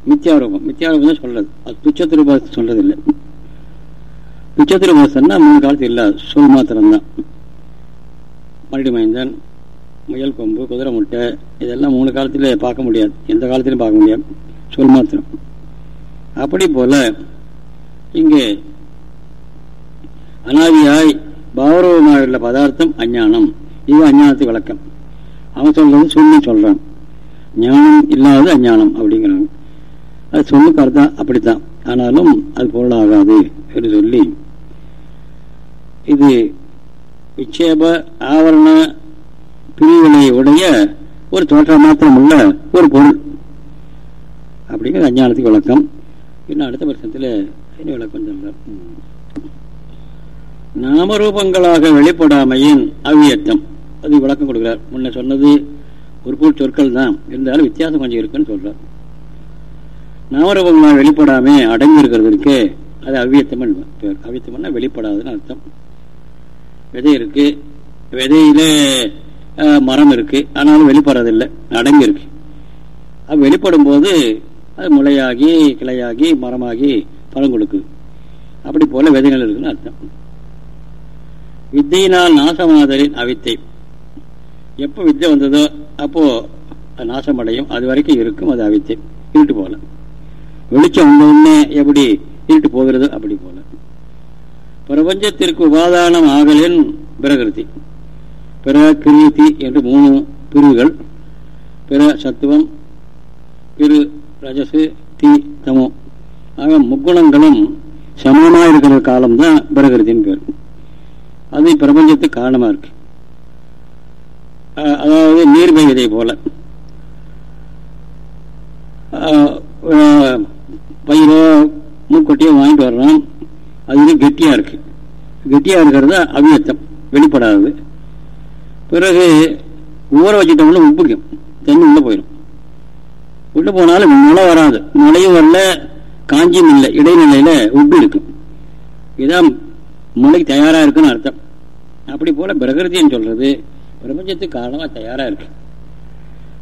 மித்தியாரூபம் மித்தியாரூபம் தான் சொல்றது. அது துச்சத்திருபாசத்தை சொல்றது இல்லை துச்சத்திருபாசன்னா மூணு காலத்து இல்லை. சொல் மாத்திரம்தான். மறுபடி மைந்தன் முயல் கொம்பு குதிரை முட்டை இதெல்லாம் மூணு காலத்தில் பார்க்க முடியாது. எந்த காலத்திலும் பார்க்க முடியாது. சொல் மாத்திரம். அப்படி போல இங்கே அனாதியாய் பாவரூபமாக உள்ள பதார்த்தம் அஞ்ஞானம். இது அஞ்ஞானத்துக்கு விளக்கம். அவன் சொல்றது சொல்லி சொல்றான். ஞானம் இல்லாத அஞ்ஞானம் அப்படிங்கிறாங்க. அது சொல்லுக்கு அர்த்தம் அப்படித்தான். ஆனாலும் அது பொருளாகாது என்று சொல்லி இது விட்சேப ஆவரண பிரிவினை உடைய ஒரு தோற்றம் மாத்திரம் உள்ள ஒரு பொருள். அப்படிங்கிற அஞ்ஞானத்துக்கு விளக்கம். இன்னும் அடுத்த வருஷத்தில் விளக்கம் சொல்றார் நாமரூபங்களாக வெளிப்படாமையின் அவ்வியத்தம் அது விளக்கம் கொடுக்கிறார். முன்ன சொன்னது ஒரு சொற்கள் தான். இருந்தாலும் வித்தியாசம் கொஞ்சம் இருக்குன்னு சொல்றார். நாமரூபங்களாக வெளிப்படாம அடங்கி இருக்கிறதுக்கு அது அவ்வியத்தம் அவ்வியத்தம்னா வெளிப்படாதுன்னு அர்த்தம். விதை இருக்கு. விதையில மரம் இருக்கு. ஆனாலும் வெளிப்படுறதில்லை. அடங்கி இருக்கு அது வெளிப்படும் போது அது முளையாகி கிளையாகி மரமாகி பழம் கொடுக்குது. அப்படி போல விதைகள் இருக்குன்னு அர்த்தம். வித்தையினால் நாசமாதலின் அவித்தை. எப்போ வித்தை வந்ததோ அப்போ நாசமடையும். அது வரைக்கும் இருக்கும் அது அவித்தை. இருட்டு போல. வெளிச்சம் வந்தவுடனே எப்படி இருட்டு போகிறதோ அப்படி போல. பிரபஞ்சத்திற்கு உபாதானம் ஆகலின் பிரகிருதி. பிற கிரியதி என்று மூணு பிரிவுகள். பிற சத்துவம் பிற ரஜசு தி தமோ. ஆக முக்குணங்களும் சமமாக இருக்கிற காலம்தான் பிரகிருதின்னு பேர். அது பிரபஞ்சத்துக்கு காரணமாக இருக்கு. அதாவது நீர்மை இதை போல பயிரோ மூக்கொட்டியோ வாங்கிட்டு வர்றோம். அது கெட்டியாக இருக்குது கெட்டியாக இருக்கிறது அவியத்தம் வெளிப்படாதது. பிறகு ஊற வச்சுட்டோம்னா உப்புக்கும் தண்ணி உள்ள போயிடும் உள்ள போனாலும் மழை வராது. மழையும் வரல காஞ்சியும் இல்லை. இடைநிலையில உப்பு இருக்கும். இதுதான் மழைக்கு தயாரா இருக்குன்னு அர்த்தம். அப்படி போல பிரகிருதின்னு சொல்றது பிரபஞ்சத்துக்கு காரணமா தயாரா இருக்கு.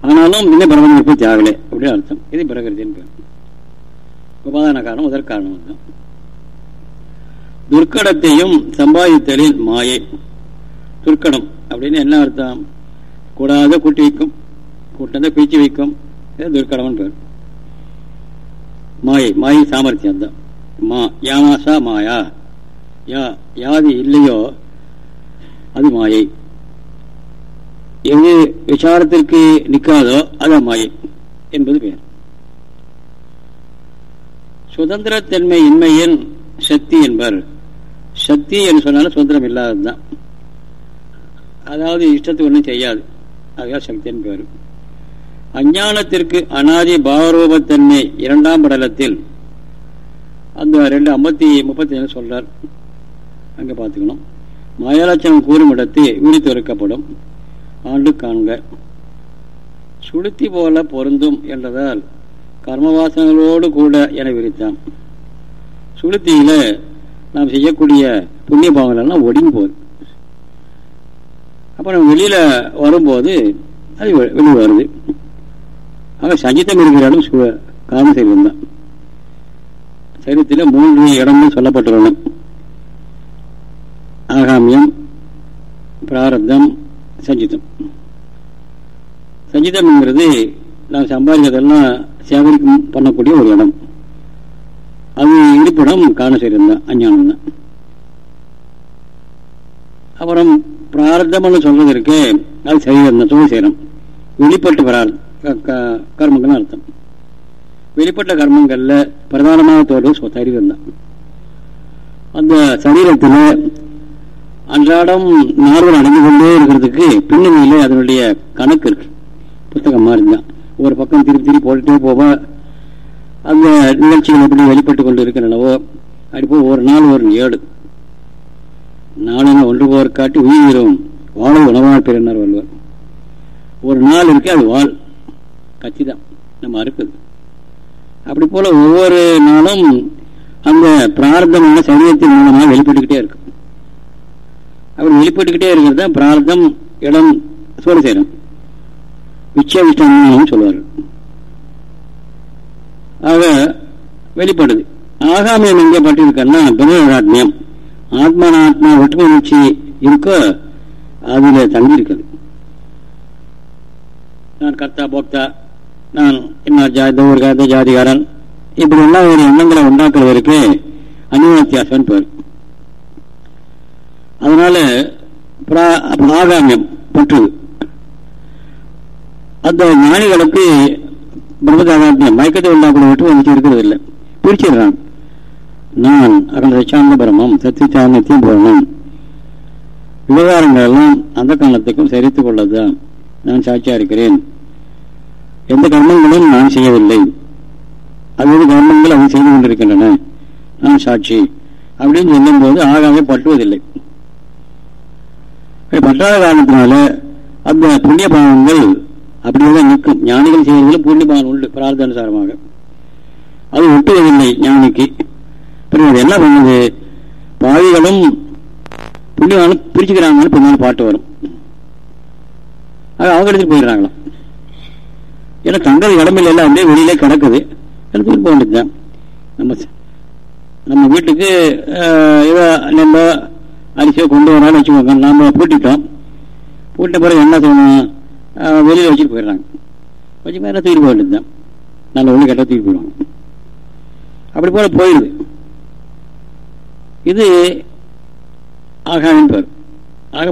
ஆனாலும் இன்னும் பிரபஞ்சம் உற்பத்தி ஆகலை அப்படின்னு அர்த்தம். இது பிரகிருதின்னு பேர். உபாதான காரணம் முதற் காரணம் தான் துர்க்கடத்தையும் சம்பாதித்தலில் மாயை. துர்க்கடம் அப்படின்னு என்ன அர்த்தம்? கூடாத கூட்டி வைக்கும் கூட்டாத பீச்சு வைக்கும் துர்க்கடம்னு பேர் மாயை மாயை சாமர்த்தியம் தான் மா யாமாசா மாயா. யா யாது இல்லையோ அது மாயை. எது விசாரத்திற்கு நிற்காதோ அது மாயை என்பது பெயர். சுதந்திரத்தன்மை இன்மையின் சக்தி என்பர். சக்தி என்று சொன்னாலும் சுதந்திரம் இல்லாததுதான். அதாவது இஷ்டத்துக்கு ஒன்றும் செய்யாது. அதுதான் சக்தியின் பேர். அஞ்ஞானத்திற்கு அனாதி பாவரூபத்தன்மை இரண்டாம் படலத்தில். அந்த ரெண்டு ஐம்பத்தி முப்பத்தி ஏழு சொல்றார். அங்கே பார்த்துக்கணும். மாயாலட்சணம் கூறும் இடத்து விழித்து வைக்கப்படும் ஆண்டு காண்க. சுளுத்தி போல பொருந்தும் என்றதால் கர்மவாசனங்களோடு கூட என விரித்தான். சுளுத்தியில நாம் செய்யக்கூடிய புண்ணிய பாவங்கள்லாம் ஒடுங்கி போகுது. அப்புறம் வெளியில வரும்போது அது வெளியே வருது. ஆக சஞ்சித்தம் இருக்கிற இடம் காரண சரீரம் தான் சரீரத்தில் மூன்று இடங்கள் சொல்லப்பட்டுள்ளன. ஆகாமியம் பிராரப்தம் சஞ்சிதம் சஞ்சிதம்ங்கிறது நாம் சம்பாதிக்கிறதெல்லாம் சேகரிக்கும் பண்ணக்கூடிய ஒரு இடம். அது இருப்பிடம் காரண சரீரம் தான் அஞ்ஞானம் தான் அப்புறம் பிரார்த்தம்னு சொல்றது இருக்கு அது சரீரம் தான் தொழில் செய்யணும் வெளிப்பட்ட பிரார்த்த கர்மங்கள் அர்த்தம். வெளிப்பட்ட கர்மங்கள்ல பிரதானமான தோல்வி சரீரம் தான். அந்த சரீரத்தில் அன்றாடம் நார்வல் அடைந்து கொண்டே இருக்கிறதுக்கு பின்னணியில அதனுடைய கணக்கு இருக்கு. புத்தகம் மாதிரி தான். ஒரு பக்கம் திருப்பி திருப்பி போட்டுட்டே போவா அந்த நிகழ்ச்சிகள் எப்படி வெளிப்பட்டு கொண்டு இருக்கிறனவோ அப்படி ஒரு நாள் ஒரு ஏடு. நாளென ஒன்று போவர் காட்டி உயிரும் வாழ உணவான பெருனார் வள்ளுவர். ஒரு நாள் இருக்கு அது வாழ். கட்சி தான் நம்ம அறுக்குது அப்படி போல ஒவ்வொரு நாளும் அந்த பிரார்த்தமான சரீரத்தின் மூலமாக வெளிப்பட்டுக்கிட்டே இருக்கும். அப்படி வெளிப்பட்டுக்கிட்டே இருக்கிறது தான் பிரார்த்தம் இடம் சோழ சேரம் விச்சவிஷ்டம் சொல்லுவார்கள் ஆக வெளிப்படுது. ஆகாமியம் எங்கே பட்டிருக்கன்னா பிரதாத்மியம் ஆத்மானாத்மா ஒற்றுமை உணர்ச்சி இருக்கோ அதுல தங்கி இருக்குது நான் கர்த்தா போக்தா நான் என்ன ஜாதி ஒரு ஜாதிகாரன். இப்படி எல்லாம் ஒரு எண்ணங்களை உண்டாக்குறதற்கு அநிவத்தியாசம் பேர் அதனால பிராகாமியம் பற்று அந்த ஞானிகளுக்கு பிரம்மதாகாத்தியம் மயக்கத்தை உண்டாக்குள்ள விட்டு வந்து இருக்கிறது இல்லை பிரிச்சிடுறான். நான் அகண்ட சார்ந்த பிரம்மம் சத்தி சார்ந்தத்தையும் போகணும் விவகாரங்கள் எல்லாம் அந்த காலத்துக்கும் சரித்து கொள்ளதான் நான் சாட்சியா இருக்கிறேன். எந்த கர்மங்களும் நான் செய்யவில்லை. அதாவது கர்மங்கள் அவன் செய்து கொண்டிருக்கின்றன. நான் சாட்சி. அப்படின்னு சொல்லும் போது ஆகாமே பட்டுவதில்லை பற்றாத காரணத்தினால அந்த புண்ணிய பாவங்கள் அப்படியே தான் நிற்கும். ஞானிகள் செய்வதிலும் புண்ணிய பாவம் உண்டு பிரார்த்தானுசாரமாக அது ஒட்டுவதில்லை ஞானிக்கு. பிறகு அது என்ன பண்ணுது? பாவிகளும் புண்ணியவானும் பிரிச்சுக்கிறாங்கன்னு பின்னால் பாட்டு வரும். அது அவங்க எடுத்துட்டு போயிடுறாங்களாம். ஏன்னா தங்கள் இடமில்ல எல்லாம் அப்படியே வெளியிலே கிடக்குது. எடுத்துட்டு போக வேண்டியதுதான் நம்ம நம்ம வீட்டுக்கு ஏதோ நம்ம அரிசியை கொண்டு வரான்னு வச்சுக்கோங்க. நாம பூட்டிட்டோம். பூட்டின பிறகு என்ன செய்யணும்? வெளியில் வச்சுட்டு போயிடுறாங்க. வச்சு மேலே தூக்கிட்டு போக வேண்டியதுதான் நல்ல ஒன்று கெட்ட தூக்கி போயிடுவாங்க. அப்படி போல போயிடுது. இது ஆகாமின் பேர் ஆக